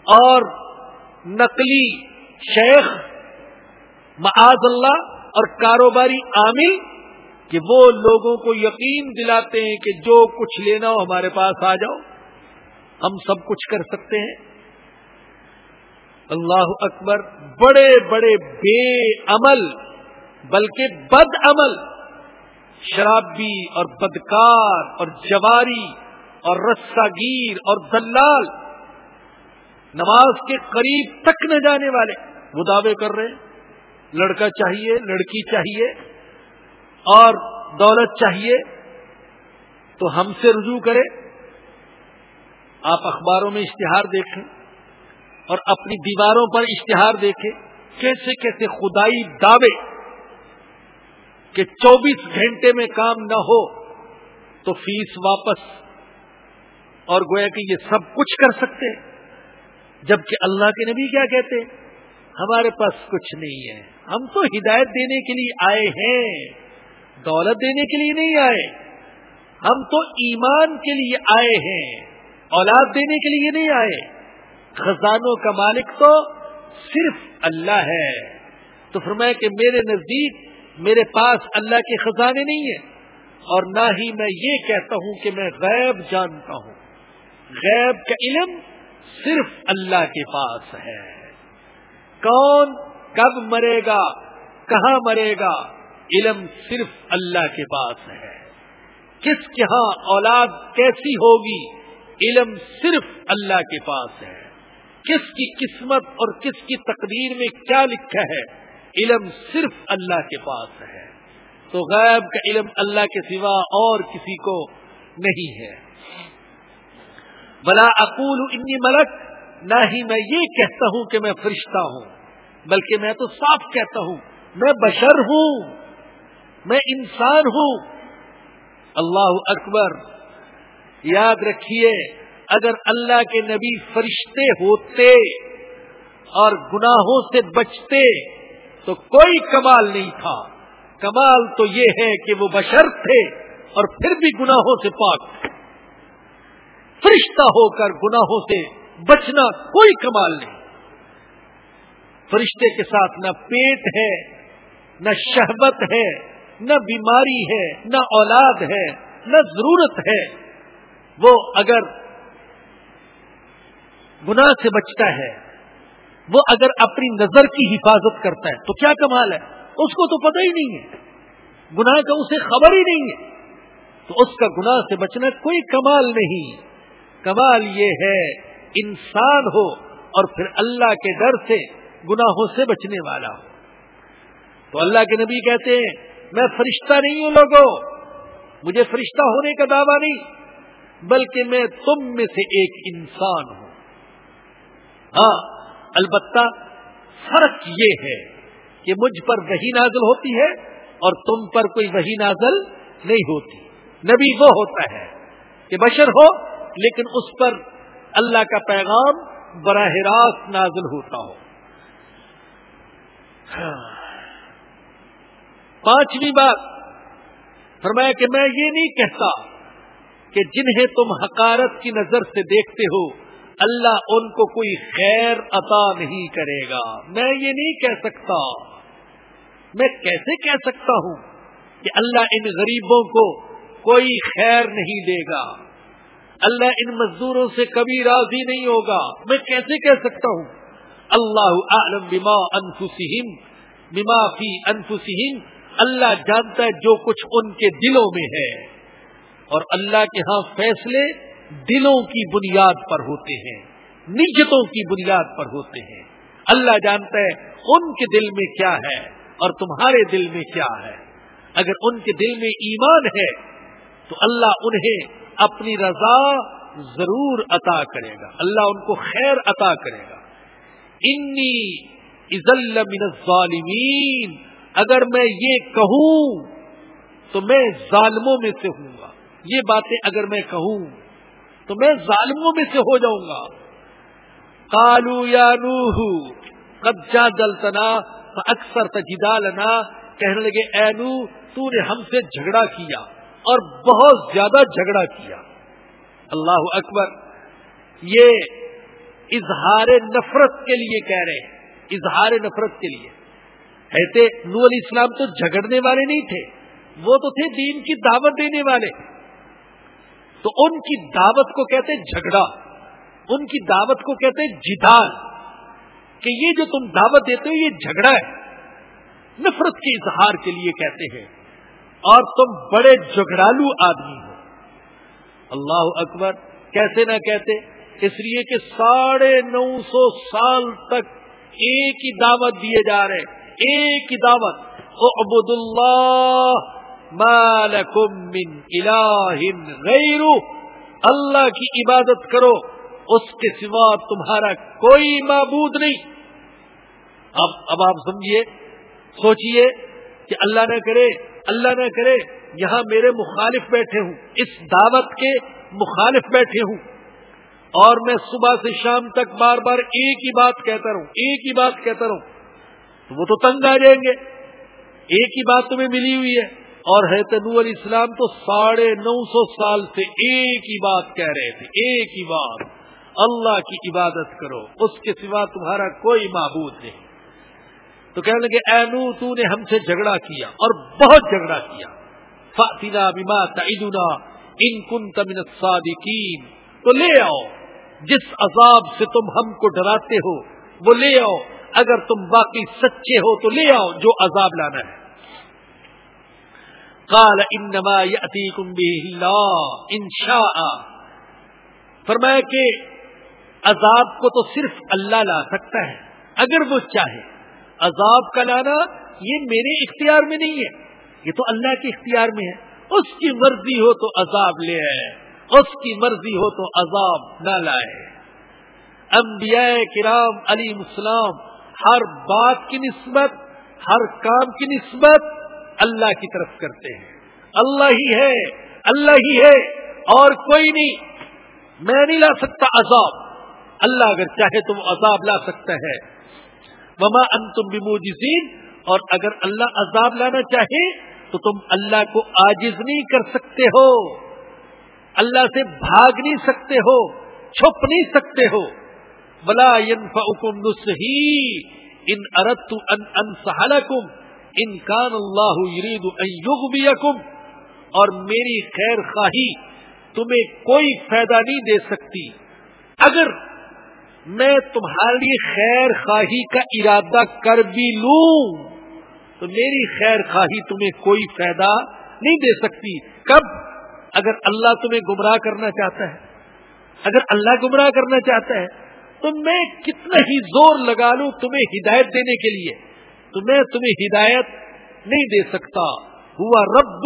اور نقلی شیخ معاذ اللہ اور کاروباری عامل کہ وہ لوگوں کو یقین دلاتے ہیں کہ جو کچھ لینا ہو ہمارے پاس آ جاؤ، ہم سب کچھ کر سکتے ہیں۔ اللہ اکبر، بڑے بڑے بے عمل، بلکہ بد عمل شرابی اور بدکار اور جواری اور رساگیر اور دلال نماز کے قریب تک نہ جانے والے وہ دعوے کر رہے ہیں، لڑکا چاہیے، لڑکی چاہیے اور دولت چاہیے تو ہم سے رجوع کرے آپ اخباروں میں اشتہار دیکھیں اور اپنی دیواروں پر اشتہار دیکھیں۔ کیسے کیسے خدائی دعوے کہ چوبیس گھنٹے میں کام نہ ہو تو فیس واپس اور گویا کہ یہ سب کچھ کر سکتے جبکہ اللہ کے نبی کیا کہتے ہمارے پاس کچھ نہیں ہے۔ ہم تو ہدایت دینے کے لیے آئے ہیں۔ دولت دینے کے لیے نہیں آئے۔ ہم تو ایمان کے لیے آئے ہیں۔ اولاد دینے کے لیے نہیں آئے۔ خزانوں کا مالک تو صرف اللہ ہے۔ تو فرمایا کہ میرے نزدیک میرے پاس اللہ کے خزانے نہیں ہیں۔ اور نہ ہی میں یہ کہتا ہوں کہ میں غیب جانتا ہوں۔ غیب کا علم صرف اللہ کے پاس ہے۔ کون کب مرے گا، کہاں مرے گا، علم صرف اللہ کے پاس ہے۔ کس کے ہاں اولاد کیسی ہوگی، علم صرف اللہ کے پاس ہے۔ کس کی قسمت اور کس کی تقدیر میں کیا لکھا ہے۔ علم صرف اللہ کے پاس ہے۔ تو غیب کا علم اللہ کے سوا اور کسی کو نہیں ہے۔ بلا اقول انی ملک نہ ہی میں یہ کہتا ہوں کہ میں فرشتہ ہوں، بلکہ میں تو صاف کہتا ہوں، میں بشر ہوں، میں انسان ہوں۔ اللہ اکبر، یاد رکھیے، اگر اللہ کے نبی فرشتے ہوتے اور گناہوں سے بچتے تو کوئی کمال نہیں تھا۔ کمال تو یہ ہے کہ وہ بشر تھے اور پھر بھی گناہوں سے پاک فرشتہ ہو کر گناہوں سے بچنا کوئی کمال نہیں۔ فرشتے کے ساتھ نہ پیٹ ہے، نہ شہبت ہے، نہ بیماری ہے، نہ اولاد ہے، نہ ضرورت ہے۔ وہ اگر گناہ سے بچتا ہے وہ اگر اپنی نظر کی حفاظت کرتا ہے، تو کیا کمال ہے؟ اس کو تو پتہ ہی نہیں ہے۔ گناہ کا اسے خبر ہی نہیں ہے۔ تو اس کا گناہ سے بچنا کوئی کمال نہیں۔ کمال یہ ہے، انسان ہو اور پھر اللہ کے ڈر سے، گناہوں سے بچنے والا ہو۔ تو اللہ کے نبی کہتے ہیں، میں فرشتہ نہیں ہوں لوگوں۔ مجھے فرشتہ ہونے کا دعویٰ نہیں، بلکہ میں تم میں سے ایک انسان ہوں۔ ہاں البتہ فرق یہ ہے کہ مجھ پر وہی نازل ہوتی ہے اور تم پر کوئی وہی نازل نہیں ہوتی۔ نبی وہ ہوتا ہے کہ بشر ہو، لیکن اس پر اللہ کا پیغام براہ راست نازل ہوتا ہو۔ ہاں۔ پانچویں بات، فرمایا کہ میں یہ نہیں کہتا کہ جنہیں تم حقارت کی نظر سے دیکھتے ہو اللہ ان کو کوئی خیر عطا نہیں کرے گا۔ میں یہ نہیں کہہ سکتا۔ میں کیسے کہہ سکتا ہوں کہ اللہ ان غریبوں کو کوئی خیر نہیں دے گا؟ اللہ ان مزدوروں سے کبھی راضی نہیں ہوگا۔ میں کیسے کہہ سکتا ہوں؟ اللہ عالم بما انفسہم، بما فی انفسہم۔ اللہ جانتا ہے جو کچھ ان کے دلوں میں ہے۔ اور اللہ کے ہاں فیصلے دلوں کی بنیاد پر ہوتے ہیں نجتوں کی بنیاد پر ہوتے ہیں۔ اللہ جانتا ہے ان کے دل میں کیا ہے اور تمہارے دل میں کیا ہے۔ اگر ان کے دل میں ایمان ہے، تو اللہ انہیں اپنی رضا ضرور عطا کرے گا۔ اللہ ان کو خیر عطا کرے گا۔ انی ازل من الظالمین۔ اگر میں یہ کہوں، تو میں ظالموں میں سے ہوں گا۔ یہ باتیں اگر میں کہوں تو میں ظالموں میں سے ہو جاؤں گا۔ کالو یا نوح قبضہ دلتنا اکثر تجدا لنا کہنے لگے، اے نو تو نے ہم سے جھگڑا کیا اور بہت زیادہ جھگڑا کیا۔ اللہ اکبر، یہ اظہار نفرت کے لیے کہہ رہے ہیں۔ اظہار نفرت کے لیے۔ ایسے نو علیہ السلام تو جھگڑنے والے نہیں تھے، وہ تو تھے دین کی دعوت دینے والے۔ تو ان کی دعوت کو کہتے جھگڑا، ان کی دعوت کو کہتے جدال، کہ یہ جو تم دعوت دیتے ہو یہ جھگڑا ہے۔ نفرت کے اظہار کے لیے کہتے ہیں، اور تم بڑے جھگڑالو آدمی ہو۔ اللہ اکبر، کیسے نہ کہتے، اس لیے کہ ساڑھے نو سو سال تک ایک ہی دعوت دیے جا رہے ایک ہی دعوت۔ عبد اللہ مالکم من الہ غیر اللہ کی عبادت کرو، اس کے سوا تمہارا کوئی معبود نہیں۔ اب اب آپ سمجھیے سوچئے کہ اللہ نہ کرے، اللہ نہ کرے، یہاں میرے مخالف بیٹھے ہوں، اس دعوت کے مخالف بیٹھے ہوں۔ اور میں صبح سے شام تک بار بار ایک ہی بات کہتا رہوں، ایک ہی بات کہتا رہوں۔ وہ تو تنگ آ جائیں گے۔ ایک ہی بات تمہیں ملی ہوئی ہے۔ اور حضرت نو علیہ السلام تو ساڑھے نو سو سال سے ایک ہی بات کہہ رہے تھے، ایک ہی بات۔ اللہ کی عبادت کرو، اس کے سوا تمہارا کوئی معبود نہیں۔ تو کہنے لگے، اے نو تو نے ہم سے جھگڑا کیا اور بہت جھگڑا کیا۔ فاتنا بما تعدنا ان کن تمن صادقین تو لے آؤ، جس عذاب سے تم ہم کو ڈراتے ہو، وہ لے آؤ۔ اگر تم باقی سچے ہو تو لے آؤ، جو عذاب لانا ہے۔ کال انما یاتیکم به اللہ انشاء. فرمایا کہ عذاب کو تو صرف اللہ لا سکتا ہے، اگر وہ چاہے۔ عذاب کا لانا یہ میرے اختیار میں نہیں ہے، یہ تو اللہ کے اختیار میں ہے۔ اس کی مرضی ہو تو عذاب لے آئے، اس کی مرضی ہو تو عذاب نہ لائے۔ انبیاء کرام علی السلام ہر بات کی نسبت، ہر کام کی نسبت اللہ کی طرف کرتے ہیں۔ اللہ ہی ہے، اللہ ہی ہے۔ اور کوئی نہیں، میں نہیں لا سکتا عذاب۔ اللہ اگر چاہے تو وہ عذاب لا سکتا ہے۔ مما ان تم بموجزین اور اگر اللہ عذاب لانا چاہے تو تم اللہ کو آجز نہیں کر سکتے ہو۔ اللہ سے بھاگ نہیں سکتے ہو، چھپ نہیں سکتے ہو۔ بلا ينفعكم نصحی ان اردت ان انصحلکم ان کان اللہ یرید ان یغبیکم، اور میری خیر خواہی تمہیں کوئی فائدہ نہیں دے سکتی۔ اگر میں تمہاری خیر خواہی کا ارادہ کر بھی لوں، تو میری خیر خواہی تمہیں کوئی فائدہ نہیں دے سکتی۔ کب؟ اگر اللہ تمہیں گمراہ کرنا چاہتا ہے۔ اگر اللہ گمراہ کرنا چاہتا ہے، تو میں کتنا ہی زور لگا لوں تمہیں ہدایت دینے کے لیے۔ تو میں تمہیں ہدایت نہیں دے سکتا۔ ہوا رب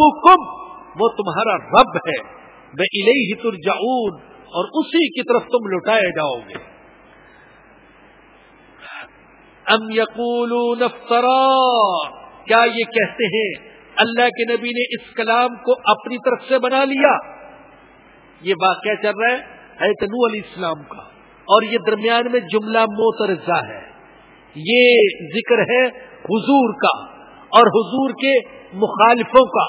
وہ تمہارا رب ہے۔ میں الہی ترجعون، اور اسی کی طرف تم لٹائے جاؤ گے۔ ام یقولون افترا، کیا یہ کہتے ہیں؟ اللہ کے نبی نے اس کلام کو اپنی طرف سے بنا لیا۔ یہ واقعہ چل رہا ہے؟ تنو علیہ السلام کا۔ اور یہ درمیان میں جملہ موترزہ ہے۔ یہ ذکر ہے حضور کا اور حضور کے مخالفوں کا۔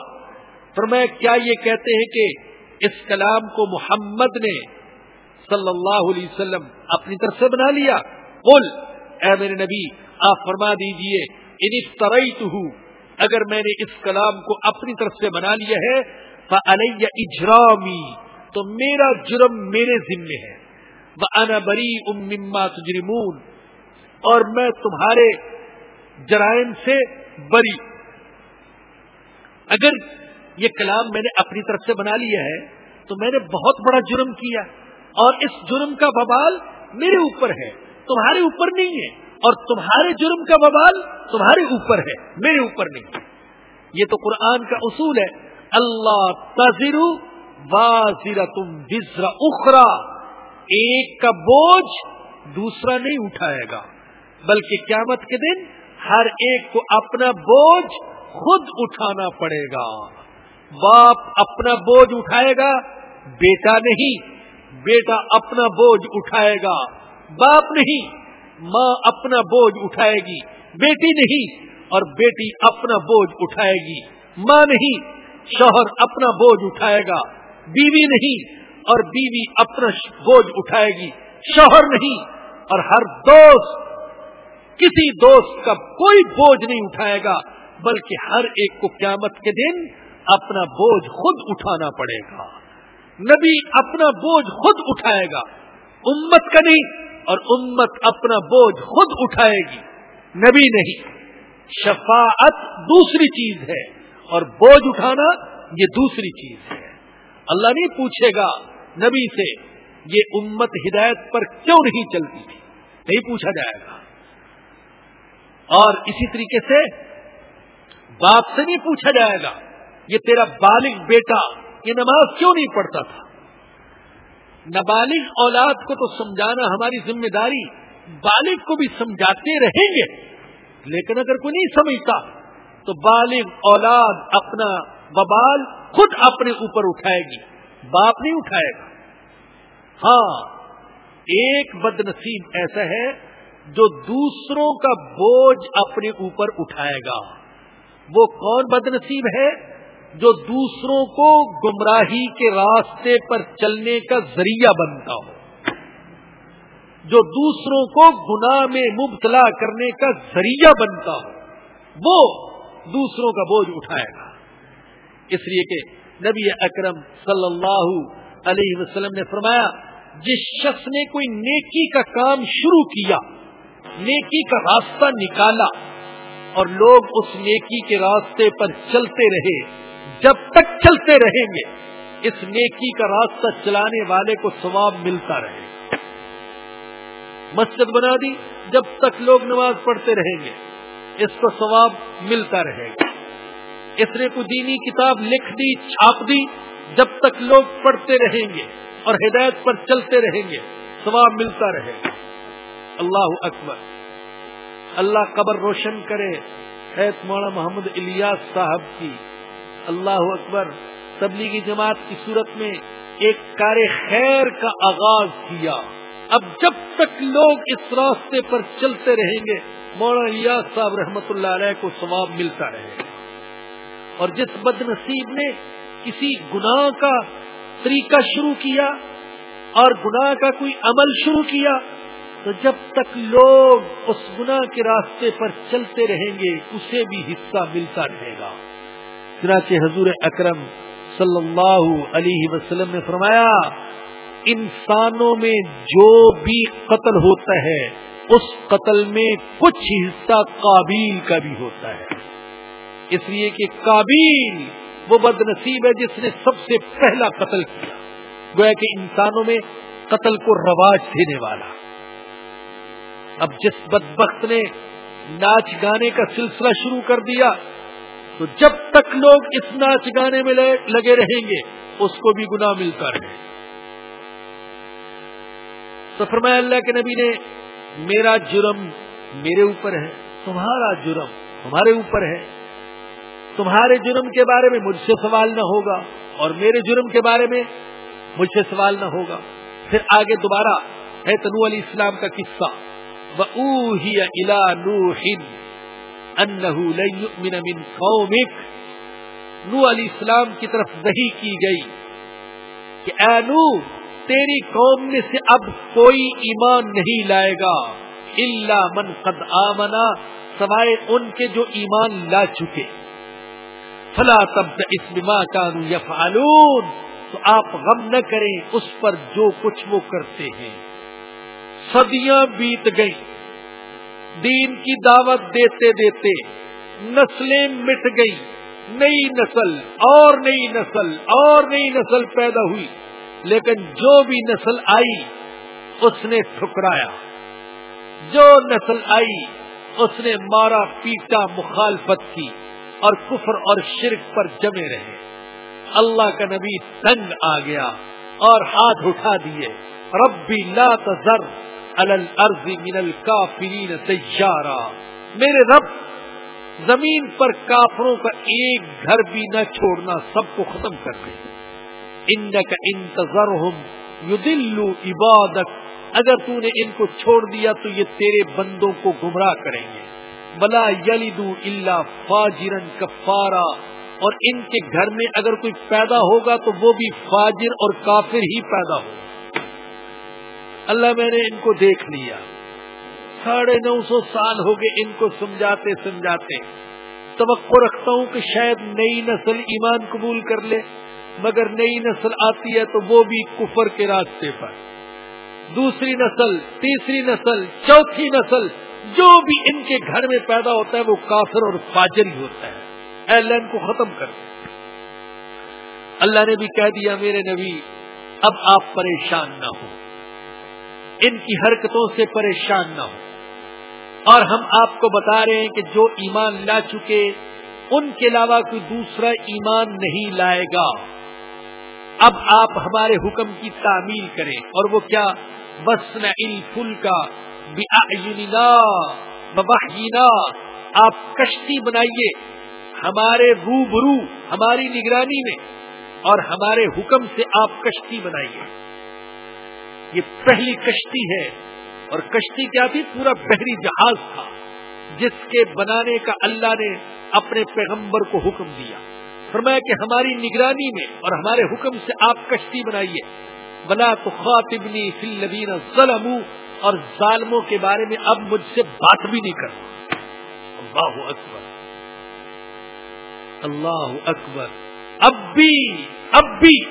پر میں کیا یہ کہتے ہیں کہ اس کلام کو محمد نے صلی اللہ علیہ وسلم اپنی طرف سے بنا لیا؟ قل، اے میرے نبی، آپ فرما دیجیے، ان افتریت ہوں اگر میں نے اس کلام کو اپنی طرف سے بنا لیا ہے، فعلیہ اجرامی، تو میرا جرم میرے ذمے ہے۔ وہ انا بری اما تجرمون، اور میں تمہارے جرائم سے بری۔ اگر یہ کلام میں نے اپنی طرف سے بنا لیا ہے، تو میں نے بہت بڑا جرم کیا۔ اور اس جرم کا ببال میرے اوپر ہے، تمہارے اوپر نہیں ہے۔ اور تمہارے جرم کا ببال تمہارے اوپر ہے، میرے اوپر نہیں۔ یہ تو قرآن کا اصول ہے۔ اللہ تذر واضر تم بزر اخرا ایک کا بوجھ دوسرا نہیں اٹھائے گا، بلکہ قیامت کے دن ہر ایک کو اپنا بوجھ خود اٹھانا پڑے گا۔ باپ اپنا بوجھ اٹھائے گا، بیٹا نہیں، بیٹا اپنا بوجھ اٹھائے گا۔ باپ نہیں، ماں اپنا بوجھ اٹھائے گی۔ بیٹی نہیں، اور بیٹی اپنا بوجھ اٹھائے گی۔ ماں نہیں، شوہر اپنا بوجھ اٹھائے گا۔ بیوی نہیں، اور بیوی اپنا بوجھ اٹھائے گی۔ شوہر نہیں، اور ہر دوست کسی دوست کا کوئی بوجھ نہیں اٹھائے گا، بلکہ ہر ایک کو قیامت کے دن اپنا بوجھ خود اٹھانا پڑے گا۔ نبی اپنا بوجھ خود اٹھائے گا، امت کا نہیں، اور امت اپنا بوجھ خود اٹھائے گی۔ نبی نہیں، شفاعت دوسری چیز ہے، اور بوجھ اٹھانا یہ دوسری چیز ہے۔ اللہ نہیں پوچھے گا نبی سے، یہ امت ہدایت پر کیوں نہیں چلتی تھی؟ نہیں پوچھا جائے گا۔ اور اسی طریقے سے باپ سے نہیں پوچھا جائے گا، یہ تیرا بالغ بیٹا، یہ نماز کیوں نہیں پڑھتا تھا؟ نابالغ اولاد کو تو سمجھانا ہماری ذمہ داری، بالغ کو بھی سمجھاتے رہیں گے، لیکن اگر کوئی نہیں سمجھتا، تو بالغ اولاد اپنا ببال خود اپنے اوپر اٹھائے گی، باپ نہیں اٹھائے گا۔ ہاں ایک بد نصیب ایسا ہے جو دوسروں کا بوجھ اپنے اوپر اٹھائے گا۔ وہ کون بد نصیب ہے جو دوسروں کو گمراہی کے راستے پر چلنے کا ذریعہ بنتا ہو؟ جو دوسروں کو گناہ میں مبتلا کرنے کا ذریعہ بنتا ہو، وہ دوسروں کا بوجھ اٹھائے گا۔ اس لیے کہ نبی اکرم صلی اللہ علیہ وسلم نے فرمایا، جس شخص نے کوئی نیکی کا کام شروع کیا نیکی کا راستہ نکالا اور لوگ اس نیکی کے راستے پر چلتے رہے۔ جب تک چلتے رہیں گے، اس نیکی کا راستہ چلانے والے کو ثواب ملتا رہے۔ مسجد بنا دی، جب تک لوگ نماز پڑھتے رہیں گے، اس کو ثواب ملتا رہے گا۔ اس نے کوئی دینی کتاب لکھ دی، چھاپ دی، جب تک لوگ پڑھتے رہیں گے اور ہدایت پر چلتے رہیں گے، ثواب ملتا رہے گا۔ اللہ اکبر۔ اللہ قبر روشن کرے۔ حید مولانا محمد الیاس صاحب کی۔ اللہ اکبر۔ تبلیغی جماعت کی صورت میں ایک کار خیر کا آغاز کیا۔ اب جب تک لوگ اس راستے پر چلتے رہیں گے، مولانا الیاس صاحب رحمت اللہ علیہ کو ثواب ملتا رہے گا۔ اور جس بد نصیب نے کسی گناہ کا طریقہ شروع کیا اور گناہ کا کوئی عمل شروع کیا تو جب تک لوگ اس گناہ کے راستے پر چلتے رہیں گے، اسے بھی حصہ ملتا رہے گا۔ چنانچہ حضور اکرم صلی اللہ علیہ وسلم نے فرمایا، انسانوں میں جو بھی قتل ہوتا ہے، اس قتل میں کچھ حصہ قابیل کا بھی ہوتا ہے۔ اس لیے کہ قابیل وہ بد نصیب ہے جس نے سب سے پہلا قتل کیا۔ گویا کہ انسانوں میں قتل کو رواج دینے والا۔ اب جس بدبخت نے ناچ گانے کا سلسلہ شروع کر دیا، تو جب تک لوگ اس ناچ گانے میں لگے رہیں گے، اس کو بھی گنا ملتا رہے۔ تو فرمایا اللہ کے نبی نے، میرا جرم میرے اوپر ہے، تمہارا جرم تمہارے اوپر ہے۔ تمہارے جرم کے بارے میں مجھ سے سوال نہ ہوگا، اور میرے جرم کے بارے میں مجھ سے سوال نہ ہوگا۔ پھر آگے دوبارہ ہے تنو علی اسلام کا قصہ۔ نو علی اسلام کی طرف وہی کی گئی کہ اے نو تیری قوم میں سے اب کوئی ایمان نہیں لائے گا اللہ من قد آمنا، سوائے ان کے جو ایمان لا چکے۔ فلا تب اسلما کانو یفعلون تو آپ غم نہ کریں، اس پر جو کچھ وہ کرتے ہیں۔ صدیاں بیت گئی دین کی دعوت دیتے دیتے نسلیں مٹ گئی نئی نسل، اور نئی نسل، اور نئی نسل پیدا ہوئی۔ لیکن جو بھی نسل آئی، اس نے ٹھکرایا۔ جو نسل آئی، اس نے مارا پیٹا مخالفت کی اور کفر اور شرک پر جمے رہے۔ اللہ کا نبی تنگ آ گیا اور ہاتھ اٹھا دیے۔ ربی لا تذر الارض من الکافرین سیارا۔ میرے رب، زمین پر کافروں کا ایک گھر بھی نہ چھوڑنا سب کو ختم کر دے۔ ان کا انتظر ہوں عبادت اگر تو نے ان کو چھوڑ دیا تو یہ تیرے بندوں کو گمراہ کریں گے۔ بلا یلیدو اللہ فاجرن کفارا۔ اور ان کے گھر میں اگر کوئی پیدا ہوگا تو وہ بھی فاجر اور کافر ہی پیدا ہوگا۔ اللہ میں نے ان کو دیکھ لیا۔ ساڑھے نو سو سال ہو گئے ان کو سمجھاتے سمجھاتے۔ توقع رکھتا ہوں کہ شاید نئی نسل ایمان قبول کر لے، مگر نئی نسل آتی ہے تو وہ بھی کفر کے راستے پر۔ دوسری نسل، تیسری نسل، چوتھی نسل، جو بھی ان کے گھر میں پیدا ہوتا ہے وہ کافر اور فاجر ہی ہوتا ہے۔ اے لین کو ختم کر دیں اللہ نے بھی کہہ دیا، میرے نبی، اب آپ پریشان نہ ہو ان کی حرکتوں سے پریشان نہ ہو اور ہم آپ کو بتا رہے ہیں کہ جو ایمان لا چکے، ان کے علاوہ کوئی دوسرا ایمان نہیں لائے گا۔ اب آپ ہمارے حکم کی تعمیل کریں۔ اور وہ کیا؟ بس فل کا آپ کشتی بنائیے ہمارے روبرو، ہماری نگرانی میں، اور ہمارے حکم سے آپ کشتی بنائیے۔ یہ پہلی کشتی ہے اور کشتی کیا تھی پورا بحری جہاز تھا، جس کے بنانے کا اللہ نے اپنے پیغمبر کو حکم دیا۔ فرمایا کہ ہماری نگرانی میں اور ہمارے حکم سے آپ کشتی بنائیے۔ بنا تو خاطبنی فلدین ظلم اور ظالموں کے بارے میں اب مجھ سے بات بھی نہیں کرنا اللہ اکبر۔ اللہ اکبر۔ اب بھی اب بھی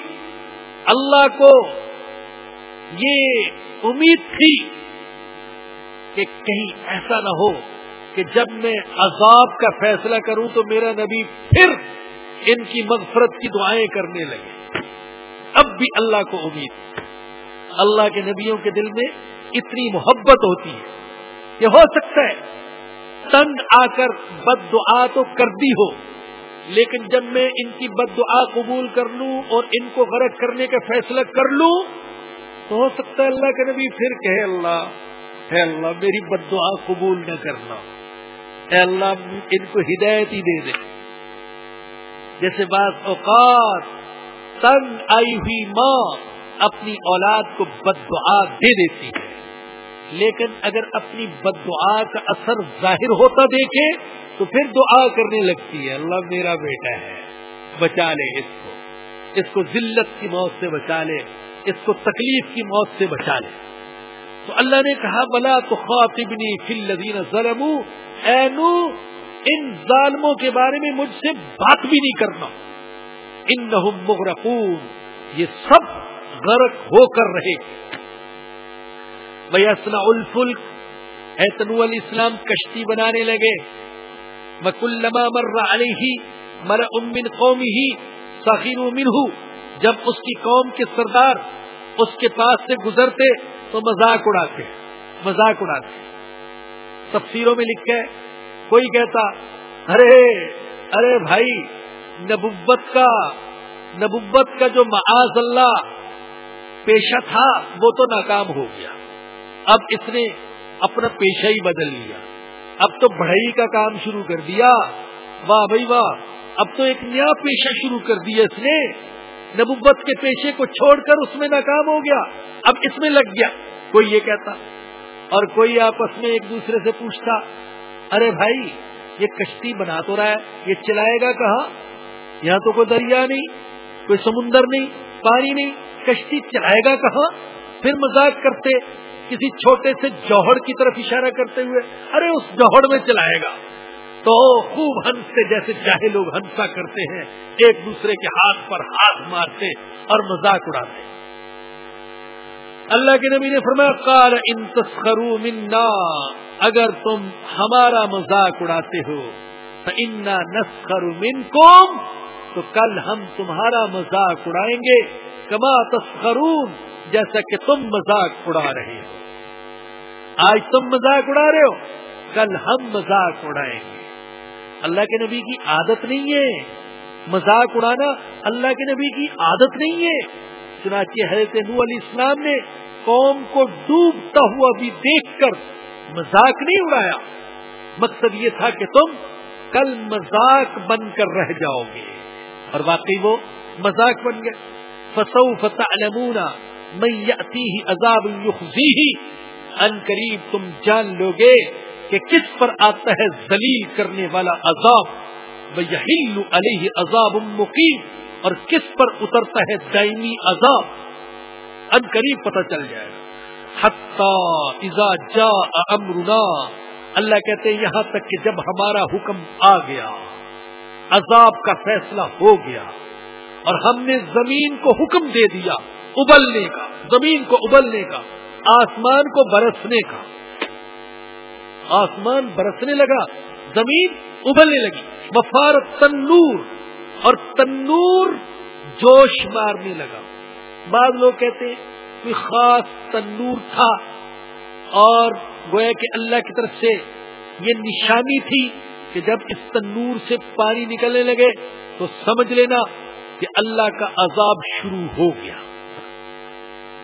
اللہ کو یہ امید تھی کہ کہیں ایسا نہ ہو کہ جب میں عذاب کا فیصلہ کروں تو میرا نبی پھر ان کی مغفرت کی دعائیں کرنے لگے۔ اب بھی اللہ کو امید۔ اللہ کے نبیوں کے دل میں اتنی محبت ہوتی ہے کہ ہو سکتا ہے تنگ آ کر بد دعا تو کر دی ہو، لیکن جب میں ان کی بد دعا قبول کر لوں اور ان کو غرق کرنے کا فیصلہ کر لوں تو ہو سکتا ہے اللہ کے نبی پھر کہے اللہ، اے اللہ، میری بد دعا قبول نہ کرنا۔ اے اللہ، ان کو ہدایت ہی دے دے۔ جیسے بعض اوقات تنگ آئی ہوئی ماں اپنی اولاد کو بد دعا دے دیتی ہے۔ لیکن اگر اپنی بد دعا کا اثر ظاہر ہوتا دیکھے، تو پھر دعا کرنے لگتی ہے۔ اللہ، میرا بیٹا ہے، بچا لے اس کو۔ اس کو ذلت کی موت سے بچا لے۔ اس کو تکلیف کی موت سے بچا لے۔ تو اللہ نے کہا، بلا تو خاطبنی فل لدین ظلم اینو ان ظالموں کے بارے میں مجھ سے بات بھی نہیں کرنا۔ ان مغرقون۔ یہ سب غرق ہو کر رہے۔ ویسنا الفلک۔ اے تنو علیہ السلام، کشتی بنانے لگے۔ مکلما مر علیہ مر امن قومی ہی سخیر منہ۔ جب اس کی قوم کے سردار اس کے پاس سے گزرتے تو مذاق اڑاتے مذاق اڑاتے تفسیروں میں لکھے کوئی کہتا، ارے ارے بھائی، نبوت کا نبوت کا جو معاذ اللہ پیشہ تھا، وہ تو ناکام ہو گیا۔ اب اس نے اپنا پیشہ ہی بدل لیا۔ اب تو بڑھئی کا کام شروع کر دیا۔ واہ بھائی واہ، اب تو ایک نیا پیشہ شروع کر دیا اس نے۔ نبوت کے پیشے کو چھوڑ کر اس میں ناکام ہو گیا، اب اس میں لگ گیا۔ کوئی یہ کہتا اور کوئی آپس میں ایک دوسرے سے پوچھتا، ارے بھائی، یہ کشتی بنا تو رہا ہے، یہ چلائے گا کہاں؟ یہاں تو کوئی دریا نہیں، کوئی سمندر نہیں، پانی نہیں، کشتی چلائے گا کہاں؟ پھر مزاق کرتے، کسی چھوٹے سے جوہڑ کی طرف اشارہ کرتے ہوئے، ارے اس جوہڑ میں چلائے گا۔ تو خوب ہنستے جیسے چاہے لوگ ہنسا کرتے ہیں، ایک دوسرے کے ہاتھ پر ہاتھ مارتے اور مذاق اڑاتے۔ اللہ کے نبی نے فرمایا، قال، ان تسخروا منا، اگر تم ہمارا مذاق اڑاتے ہو تو انا نسخر منکم تو کل ہم تمہارا مذاق اڑائیں گے کما تسخرون، جیسا کہ تم مذاق اڑا رہے ہو۔ آج تم مذاق اڑا رہے ہو، کل ہم مذاق اڑائیں گے۔ اللہ کے نبی کی عادت نہیں ہے۔ مذاق اڑانا اللہ کے نبی کی عادت نہیں ہے۔ چنانچہ حضرت نو علیہ السلام نے قوم کو ڈوبتا ہوا بھی دیکھ کر مذاق نہیں اڑایا۔ مقصد یہ تھا کہ تم کل مذاق بن کر رہ جاؤ گے۔ اور واقعی وہ مذاق بن گئے۔ فسو فتح میں عذاب یخزیہ ان قریب تم جان لو گے کہ کس پر آتا ہے ذلیل کرنے والا عذاب وہ علیہ عذاب مقیم اور کس پر اترتا ہے دائمی عذاب؟ ان قریب پتہ چل جائے۔ حتی جا امرنا اللہ کہتے ہیں، یہاں تک کہ جب ہمارا حکم آ گیا، عذاب کا فیصلہ ہو گیا، اور ہم نے زمین کو حکم دے دیا، ابلنے کا، زمین کو ابلنے کا، آسمان کو برسنے کا آسمان برسنے لگا، زمین ابلنے لگی وفار تنور، اور تنور جوش مارنے لگا۔ بعض لوگ کہتے کوئی خاص تنور تھا، اور گویا کہ اللہ کی طرف سے یہ نشانی تھی کہ جب اس تنور سے پانی نکلنے لگے تو سمجھ لینا کہ اللہ کا عذاب شروع ہو گیا۔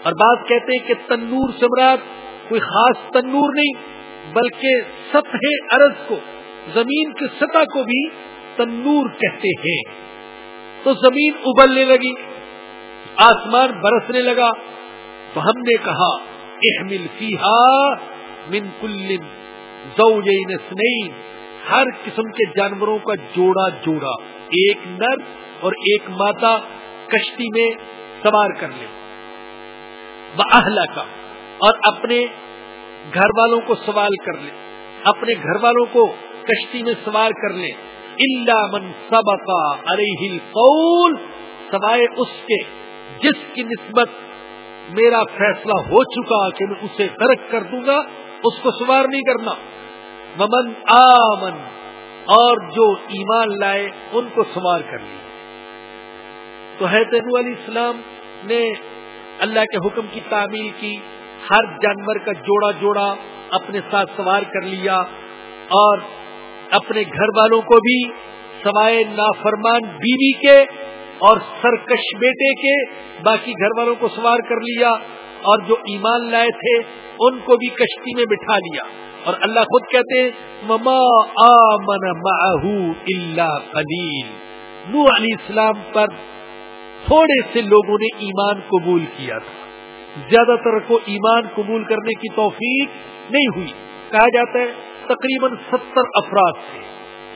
اور بات کہتے ہیں کہ تنور سے مراد کوئی خاص تنور نہیں بلکہ سطح ارض کو، زمین کی سطح کو بھی تنور کہتے ہیں۔ تو زمین ابلنے لگی، آسمان برسنے لگا۔ تو ہم نے کہا، احمل فیہا من کل زوجین اثنین۔ ہر قسم کے جانوروں کا جوڑا جوڑا، ایک نر اور ایک ماتا کشتی میں سوار کر لے۔ وہ کا اور اپنے گھر والوں کو سوال کر لے، اپنے گھر والوں کو کشتی میں سوار کر لے۔ اللہ من سبقا علیہ القول، سوائے اس کے جس کی نسبت میرا فیصلہ ہو چکا کہ میں اسے غرق کر دوں گا، اس کو سوار نہیں کرنا۔ ممن آمن، اور جو ایمان لائے، ان کو سوار کر لیا تو حیدر علیہ السلام نے اللہ کے حکم کی تعمیل کی۔ ہر جانور کا جوڑا جوڑا اپنے ساتھ سوار کر لیا اور اپنے گھر والوں کو بھی سوائے نافرمان بیوی کے اور سرکش بیٹے کے باقی گھر والوں کو سوار کر لیا اور جو ایمان لائے تھے ان کو بھی کشتی میں بٹھا لیا اور اللہ خود کہتے مما آمن اللہ قلیل نو علیہ السلام پر تھوڑے سے لوگوں نے ایمان قبول کیا تھا۔ زیادہ تر کو ایمان قبول کرنے کی توفیق نہیں ہوئی۔ کہا جاتا ہے تقریباً ستر افراد سے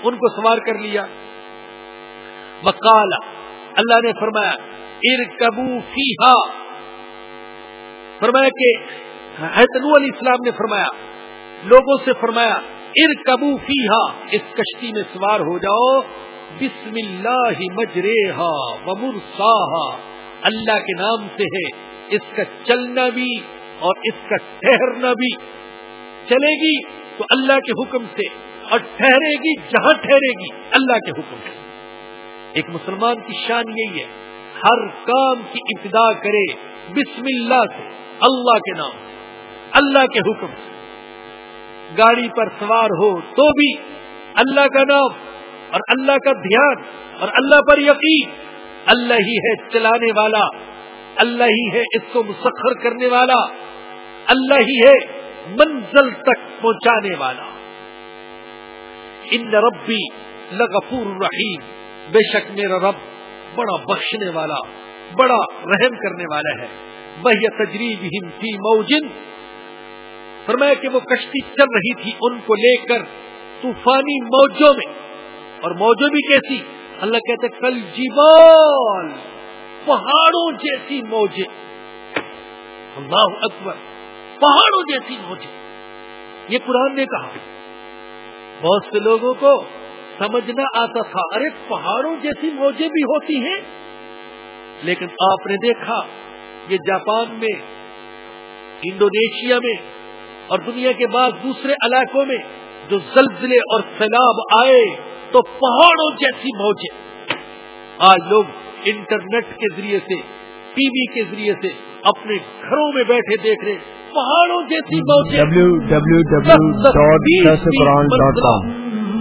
ان کو سوار کر لیا۔ وکالا اللہ نے فرمایا ار کبو فرمایا کہ حیدنو علیہ السلام نے فرمایا، لوگوں سے فرمایا ار کبو اس کشتی میں سوار ہو جاؤ۔ بسم اللہ مجرے ہا اللہ کے نام سے ہے۔ اس کا چلنا بھی اور اس کا ٹھہرنا بھی چلے گی تو اللہ کے حکم سے اور ٹھہرے گی جہاں ٹھہرے گی، اللہ کے حکم سے۔ ایک مسلمان کی شان یہی ہے، ہر کام کی ابتدا کرے بسم اللہ سے، اللہ کے نام سے، اللہ کے حکم سے۔ گاڑی پر سوار ہو تو بھی اللہ کا نام اور اللہ کا دھیان اور اللہ پر یقین، اللہ ہی ہے چلانے والا اللہ ہی ہے اس کو مسخر کرنے والا، اللہ ہی ہے منزل تک پہنچانے والا۔ ان ربی لغفور رحیم، بے شک میرا رب بڑا بخشنے والا، بڑا رحم کرنے والا ہے۔ وہ تجریب فی موجن۔ فرمایا کہ وہ کشتی چل رہی تھی ان کو لے کر طوفانی موجوں میں۔ اور موجوں بھی کیسی؟ اللہ کہتے کل جیبال پہاڑوں جیسی موجیں۔ اللہ اکبر، پہاڑوں جیسی موجیں۔ یہ قرآن نے کہا، بہت سے لوگوں کو سمجھنا آتا تھا، ارے پہاڑوں جیسی موجیں بھی ہوتی ہیں۔ لیکن آپ نے دیکھا، یہ جاپان میں، انڈونیشیا میں، اور دنیا کے بعد دوسرے علاقوں میں جو زلزلے اور سیلاب آئے، تو پہاڑوں جیسی موجیں۔ آج لوگ انٹرنیٹ کے ذریعے سے ٹی وی کے ذریعے سے اپنے گھروں میں بیٹھے دیکھ رہے پہاڑوں جیسی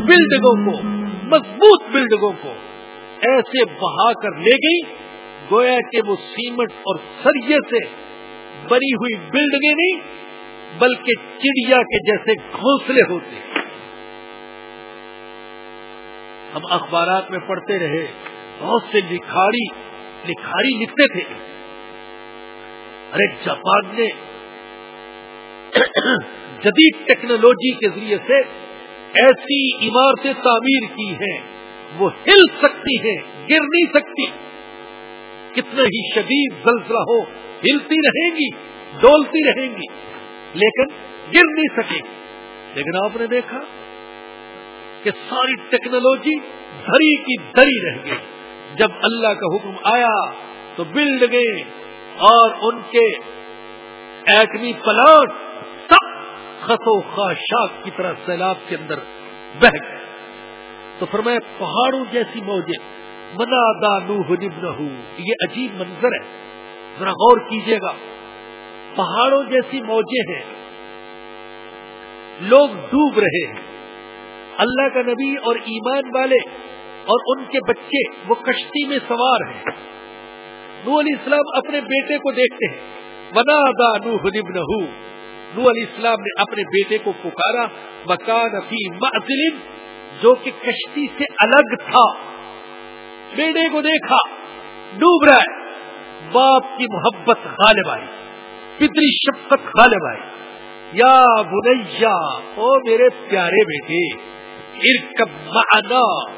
بلڈنگوں کو مضبوط بلڈنگوں کو ایسے بہا کر لے گئی گویا کہ وہ سیمنٹ اور سریے سے بنی ہوئی بلڈنگیں نہیں بلکہ چڑیا کے جیسے گھونسلے ہوتے۔ ہم اخبارات میں پڑھتے رہے۔ بہت سے لکھاڑی لکھاڑی لکھتے تھے۔ ارے جاپان نے جدید ٹیکنالوجی کے ذریعے سے ایسی عمارتیں تعمیر کی ہیں۔ وہ ہل سکتی ہیں، گر نہیں سکتی۔ کتنا ہی شدید زلزلہ ہو، ہلتی رہیں گی ڈولتی رہیں گی، لیکن گر نہیں سکے۔ لیکن آپ نے دیکھا کہ ساری ٹیکنالوجی دھری کی دری رہ گئی۔ جب اللہ کا حکم آیا تو بلڈ گئے اور ان کے ایٹمی پلانٹ سب خطو خاشاک کی طرح سیلاب کے اندر بہ گئے۔ تو فرمایا، پہاڑوں جیسی موجیں، منا دانو نہ یہ عجیب منظر ہے۔ ذرا غور کیجیے گا۔ پہاڑوں جیسی موجیں ہیں۔ لوگ ڈوب رہے ہیں۔ اللہ کا نبی اور ایمان والے اور ان کے بچے، وہ کشتی میں سوار ہیں۔ نو علیہ السلام اپنے بیٹے کو دیکھتے ہیں۔ ونا دا نو حدیب نہ نو علیہ السلام نے اپنے بیٹے کو پکارا۔ مکان فی معزل۔ جو کہ کشتی سے الگ تھا۔ بیٹے کو دیکھا۔ ڈوب رہا ہے۔ باپ کی محبت غالب آئی۔ پتری شفقت غالب آئی۔ یا بنیا، او میرے پیارے بیٹے، ارکب معنا۔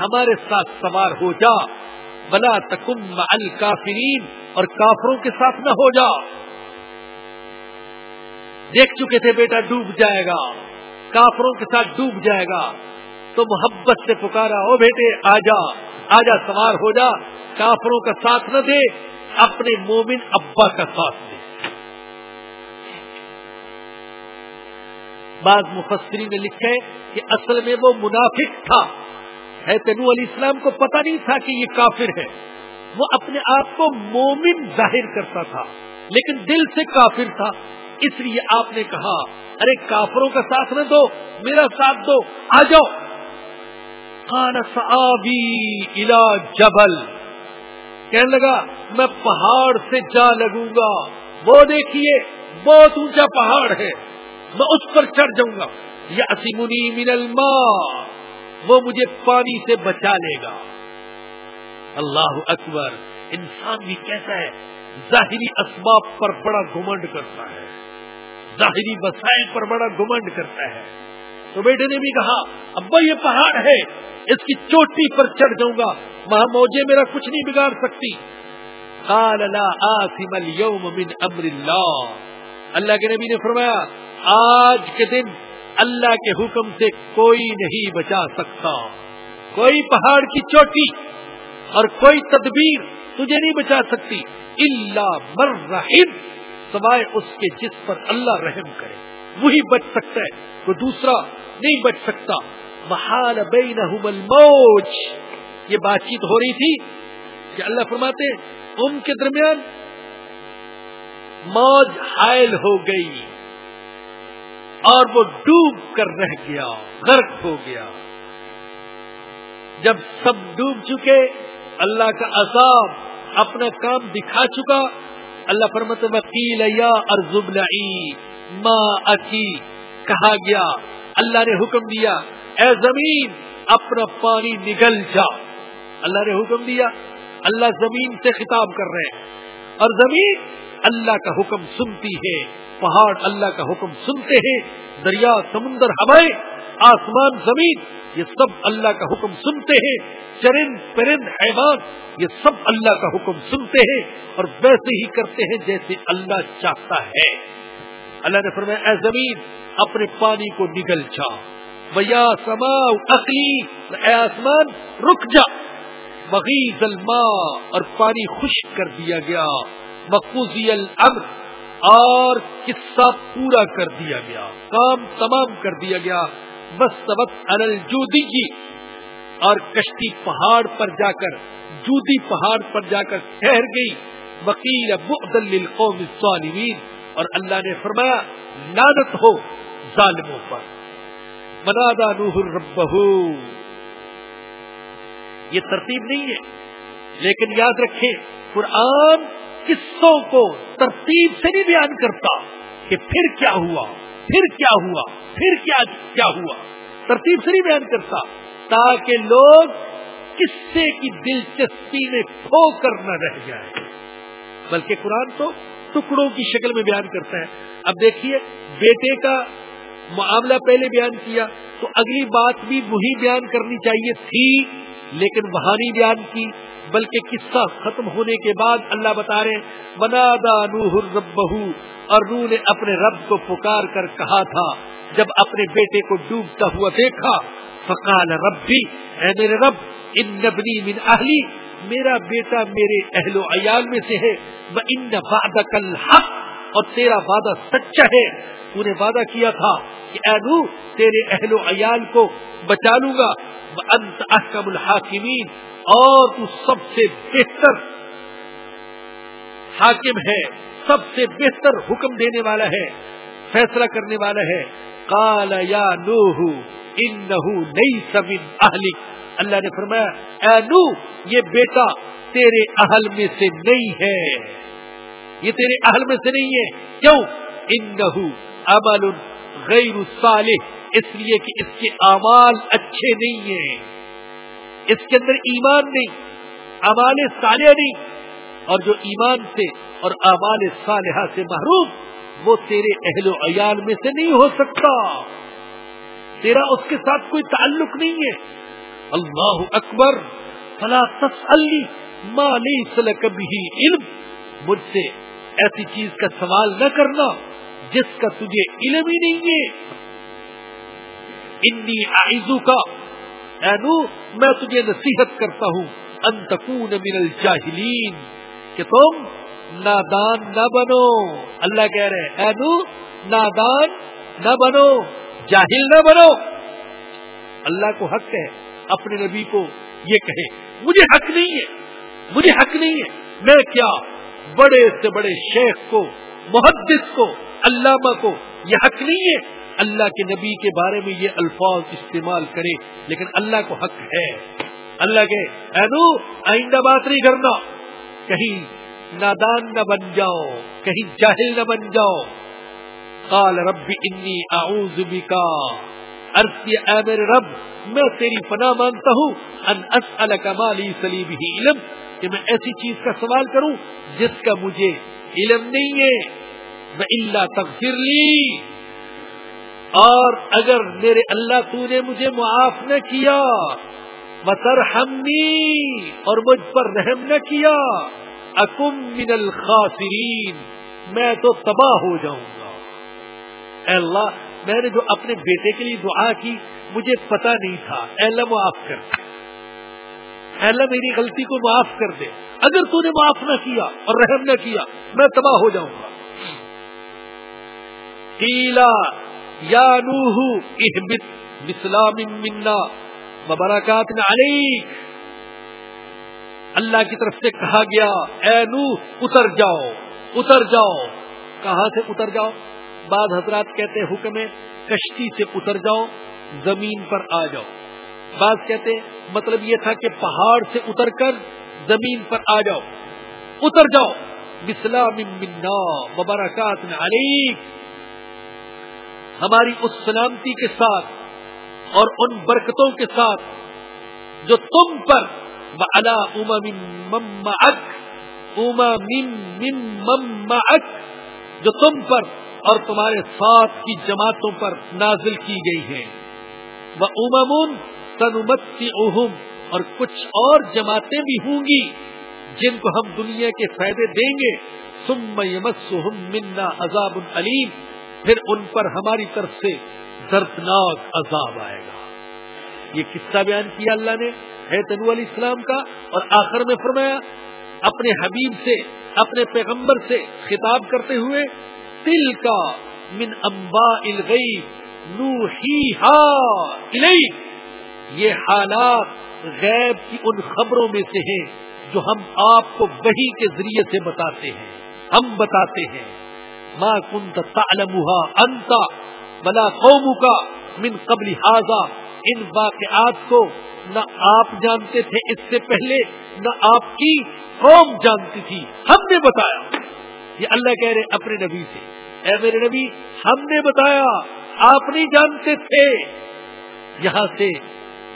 ہمارے ساتھ سوار ہو جا۔ بلا تکم الکافرین اور کافروں کے ساتھ نہ ہو جا۔ دیکھ چکے تھے بیٹا، ڈوب جائے گا۔ کافروں کے ساتھ ڈوب جائے گا۔ تو محبت سے پکارا، او بیٹے، آ جا آ جا، سوار ہو جا۔ کافروں کا ساتھ نہ دے، اپنے مومن ابا کا ساتھ دے۔ بعض مفسری نے لکھے کہ اصل میں وہ منافق تھا۔ ہے تنو علیہ السلام کو پتہ نہیں تھا کہ یہ کافر ہے۔ وہ اپنے آپ کو مومن ظاہر کرتا تھا، لیکن دل سے کافر تھا۔ اس لیے آپ نے کہا، ارے کافروں کا ساتھ نہ دو، میرا ساتھ دو، آ جاؤ۔ الا جبل۔ کہنے لگا، میں پہاڑ سے جا لگوں گا۔ وہ دیکھیے، بہت اونچا پہاڑ ہے۔ میں اس پر چڑھ جاؤں گا۔ یا اسی من الماء۔ وہ مجھے پانی سے بچا لے گا۔ اللہ اکبر، انسان بھی کیسا ہے؟ ظاہری اسباب پر بڑا گمنڈ کرتا ہے۔ ظاہری وسائل پر بڑا گمنڈ کرتا ہے۔ تو بیٹے نے بھی کہا، ابا یہ پہاڑ ہے، اس کی چوٹی پر چڑھ جاؤں گا، وہاں موجے میرا کچھ نہیں بگاڑ سکتی۔ قال، لا آسم اليوم من امر اللہ۔ اللہ کے نبی نے فرمایا، آج کے دن اللہ کے حکم سے کوئی نہیں بچا سکتا۔ کوئی پہاڑ کی چوٹی اور کوئی تدبیر تجھے نہیں بچا سکتی۔ اللہ مر رحم، سوائے اس کے جس پر اللہ رحم کرے۔ وہی بچ سکتا ہے کوئی دوسرا نہیں بچ سکتا۔ محال بینہم الموج۔ یہ بات چیت ہو رہی تھی کہ اللہ فرماتے ان کے درمیان موج حائل ہو گئی۔ اور وہ ڈوب کر رہ گیا، غرق ہو گیا۔ جب سب ڈوب چکے، اللہ کا عذاب اپنا کام دکھا چکا۔ اللہ فرمت وکیل یا ارزب ماں اچھی کہا گیا، اللہ نے حکم دیا، اے زمین، اپنا پانی نگل جا۔ اللہ نے حکم دیا، اللہ زمین سے خطاب کر رہے ہیں۔ اور زمین اللہ کا حکم سنتی ہے پہاڑ اللہ کا حکم سنتے ہیں، دریا، سمندر، ہوائیں، آسمان، زمین، یہ سب اللہ کا حکم سنتے ہیں، چرند، پرند، حیوان، یہ سب اللہ کا حکم سنتے ہیں اور ویسے ہی کرتے ہیں جیسے اللہ چاہتا ہے۔ اللہ نے فرمایا، اے زمین، اپنے پانی کو نگل جا۔ بیا سما اقلی اے آسمان، رک جا۔ مغیز الماء، اور پانی خشک کر دیا گیا۔ مقوضی الامر اور قصہ پورا کر دیا گیا، کام تمام کر دیا گیا۔ بس سبق انل جودی اور کشتی پہاڑ پر جا کر، جودی پہاڑ پر جا کر ٹھہر گئی۔ وکیل للقوم الظالمین اور اللہ نے فرمایا لانت ہو ظالموں پر۔ منادا نوح ربہ یہ ترتیب نہیں ہے، لیکن یاد رکھیں، قرآن قصوں کو ترتیب سے نہیں بیان کرتا کہ پھر کیا ہوا، پھر کیا ہوا، پھر کیا کیا ہوا۔ ترتیب سے نہیں بیان کرتا، تاکہ لوگ قصے کی دلچسپی میں کھو کر نہ رہ جائے بلکہ قرآن تو ٹکڑوں کی شکل میں بیان کرتا ہے۔ اب دیکھیے، بیٹے کا معاملہ پہلے بیان کیا، تو اگلی بات بھی وہی بیان کرنی چاہیے تھی، لیکن وہاں نہیں بیان کی۔ بلکہ قصہ ختم ہونے کے بعد اللہ بتا رہے بنا دا نوح رب اور نو نے اپنے رب کو پکار کر کہا تھا، جب اپنے بیٹے کو ڈوبتا ہوا دیکھا، فقال رب بھی اے میرے رب، ان نبنی من اہلی میرا بیٹا میرے اہل و عیال میں سے ہے وہ اور تیرا وعدہ سچا ہے۔ تو نے وعدہ کیا تھا کہ اے نو تیرے اہل و عیال کو بچا لوں گا۔ انت احکم الحاکمین، اور تو سب سے بہتر حاکم ہے، سب سے بہتر حکم دینے والا ہے، فیصلہ کرنے والا ہے۔ کالا یا نوح ان نئی سبن اہلک۔ اللہ نے فرمایا، اے نو یہ بیٹا تیرے اہل میں سے نہیں ہے۔ یہ تیرے اہل میں سے نہیں ہے۔ کیوں؟ ان امل غیر صالح، اس لیے کہ اس کے اعمال اچھے نہیں ہیں۔ اس کے اندر ایمان نہیں امال صالح نہیں۔ اور جو ایمان سے اور امال صالحہ سے محروم، وہ تیرے اہل و عیال میں سے نہیں ہو سکتا۔ تیرا اس کے ساتھ کوئی تعلق نہیں ہے۔ اللہ اکبر، فلا تسلی مالی سل کبھی علم۔ مجھ سے ایسی چیز کا سوال نہ کرنا جس کا تجھے علم ہی نہیں ہے۔ انی آئزو کا اے نو میں تجھے نصیحت کرتا ہوں انتقون من الجاہلین، کہ تم نادان نہ بنو۔ اللہ کہہ رہے اے نو نادان نہ بنو، جاہل نہ بنو۔ اللہ کو حق ہے، اپنے نبی کو یہ کہے۔ مجھے حق نہیں ہے، مجھے حق نہیں ہے۔ میں کیا بڑے سے بڑے شیخ کو، محدث کو، علامہ کو، یہ حق نہیں ہے۔ اللہ کے نبی کے بارے میں یہ الفاظ استعمال کرے لیکن اللہ کو حق ہے۔ اللہ کے اینو آئندہ بات نہیں کرنا۔ کہیں نادان نہ بن جاؤ، کہیں جاہل نہ بن جاؤ۔ قال رب انی اعوذ بکا۔ عرض اے میرے رب، میں تیری پناہ مانتا ہوں۔ ان اسألک مالی سلیب ہی علم۔ کہ میں ایسی چیز کا سوال کروں جس کا مجھے علم نہیں ہے۔ میں اللہ تغفر لی۔ اور اگر میرے اللہ تو نے مجھے معاف نہ کیا، وترحمنی اور مجھ پر رحم نہ کیا اکم من الخاسرین، میں تو تباہ ہو جاؤں گا۔ اے اللہ، میں نے جو اپنے بیٹے کے لیے دعا کی، مجھے پتا نہیں تھا۔ اے اللہ، معاف کر۔ اے اللہ میری غلطی کو معاف کر دے۔ اگر تو نے معاف نہ کیا اور رحم نہ کیا، میں تباہ ہو جاؤں گا۔ یا نوح، احبت بسلام منا مبارکات علیک۔ اللہ کی طرف سے کہا گیا، اے نوح، اتر جاؤ اتر جاؤ۔ کہاں سے اتر جاؤ؟ بعض حضرات کہتے حکم کشتی سے اتر جاؤ، زمین پر آ جاؤ۔ بعض کہتے مطلب یہ تھا کہ پہاڑ سے اتر کر زمین پر آ جاؤ، اتر جاؤ۔ بسلام منا مبارکات علیک ہماری اس سلامتی کے ساتھ اور ان برکتوں کے ساتھ جو تم پر الا اما مم اک اما مم مم مک جو تم پر اور تمہارے ساتھ کی جماعتوں پر نازل کی گئی ہے وہ امامن سنمتی اہم اور کچھ اور جماعتیں بھی ہوں گی، جن کو ہم دنیا کے فائدے دیں گے۔ سم یمسہم منا عذاب علیم، پھر ان پر ہماری طرف سے دردناک عذاب آئے گا۔ یہ قصہ بیان کیا اللہ نے ہے تنو علیہ السلام کا، اور آخر میں فرمایا، اپنے حبیب سے، اپنے پیغمبر سے خطاب کرتے ہوئے تل کا من امبا الگئی نو ہی یہ حالات غیب کی ان خبروں میں سے ہیں جو ہم آپ کو وہی کے ذریعے سے بتاتے ہیں۔ ہم بتاتے ہیں۔ ماں کنت تعلمها انت بلا قوم کا من قبل حاضا ان واقعات کو نہ آپ جانتے تھے اس سے پہلے، نہ آپ کی قوم جانتی تھی۔ ہم نے بتایا۔ یہ اللہ کہہ رہے اپنے نبی سے۔ اے میرے نبی، ہم نے بتایا، آپ نہیں جانتے تھے۔ یہاں سے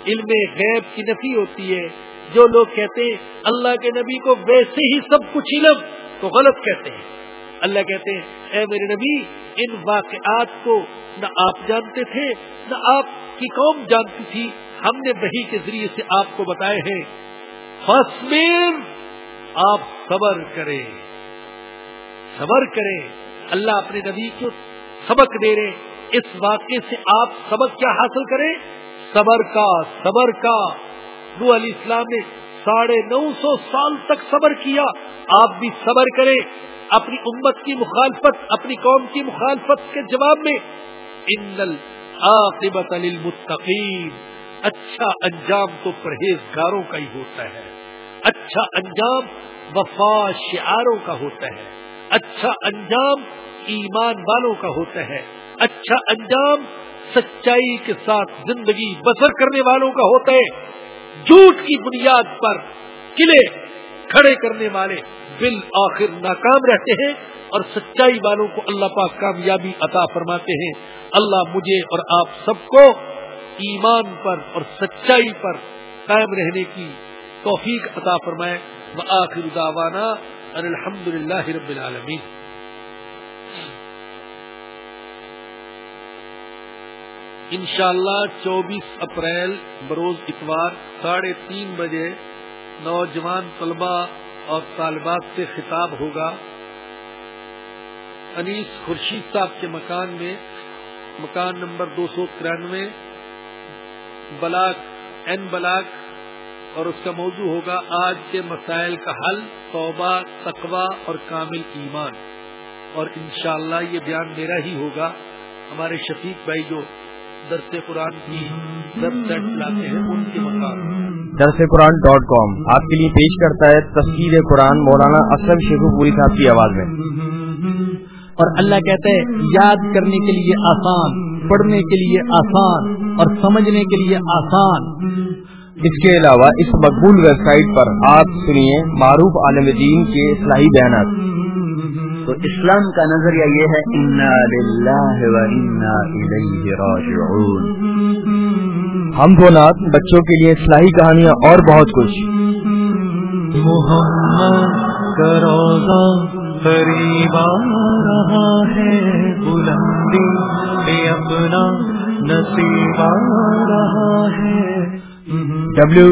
علم غیب کی نفی ہوتی ہے۔ جو لوگ کہتے ہیں، اللہ کے نبی کو ویسے ہی سب کچھ علم، تو غلط کہتے ہیں۔ اللہ کہتے ہیں، اے میرے نبی، ان واقعات کو نہ آپ جانتے تھے، نہ آپ کی قوم جانتی تھی۔ ہم نے وہی کے ذریعے سے آپ کو بتائے ہیں۔ فسمین آپ صبر کریں۔ صبر کریں۔ اللہ اپنے نبی کو سبق دے رہے اس واقعے سے آپ سبق کیا حاصل کریں؟ صبر کا صبر کا۔ نو علی اسلام نے ساڑھے نو سو سال تک صبر کیا۔ آپ بھی صبر کریں۔ اپنی امت کی مخالفت، اپنی قوم کی مخالفت کے جواب میں۔ ان العاقبت للمتقین اچھا انجام تو پرہیزگاروں کا ہی ہوتا ہے۔ اچھا انجام وفا شعاروں کا ہوتا ہے۔ اچھا انجام ایمان والوں کا ہوتا ہے۔ اچھا انجام سچائی کے ساتھ زندگی بسر کرنے والوں کا ہوتا ہے۔ جھوٹ کی بنیاد پر قلعے کھڑے کرنے والے بالآخر ناکام رہتے ہیں اور سچائی والوں کو اللہ پاک کامیابی عطا فرماتے ہیں۔ اللہ مجھے اور آپ سب کو ایمان پر اور سچائی پر قائم رہنے کی توفیق عطا فرمائے۔ آخر داوانا الحمد للہ رب العالمین۔ انشاءاللہ چوبیس اپریل بروز اتوار ساڑھے تین بجے نوجوان طلبہ اور طالبات سے خطاب ہوگا۔ انیس خورشید صاحب کے مکان میں، مکان نمبر دو سو ترانوے، بلاک این بلاک، اور اس کا موضوع ہوگا آج کے مسائل کا حل، توبہ تقوا اور کامل ایمان۔ اور انشاءاللہ یہ بیان میرا ہی ہوگا۔ ہمارے شفیق بھائی جو درس قرآن کی ویب سائٹ لاتے ہیں، ان کے مکان درس قرآن ڈاٹ کام آپ کے لیے پیش کرتا ہے تصویر قرآن مولانا اسلم شیخو پوری صاحب کی آواز میں۔ اور اللہ کہتے ہیں، یاد کرنے کے لیے آسان، پڑھنے کے لیے آسان، اور سمجھنے کے لیے آسان۔ اس کے علاوہ اس مقبول ویب سائٹ پر آپ سنیے معروف عالم دین کے اصلاحی بیانات۔ تو اسلام کا نظریہ یہ ہے انا للہ و انا الیہ راجعون ہم دو نات بچوں کے لیے اصلاحی کہانیاں اور بہت کچھ۔ محمد کا روزہ قریب آ رہا ہے بلندی بے اپنا نصیب آ رہا ہے۔ ڈبلو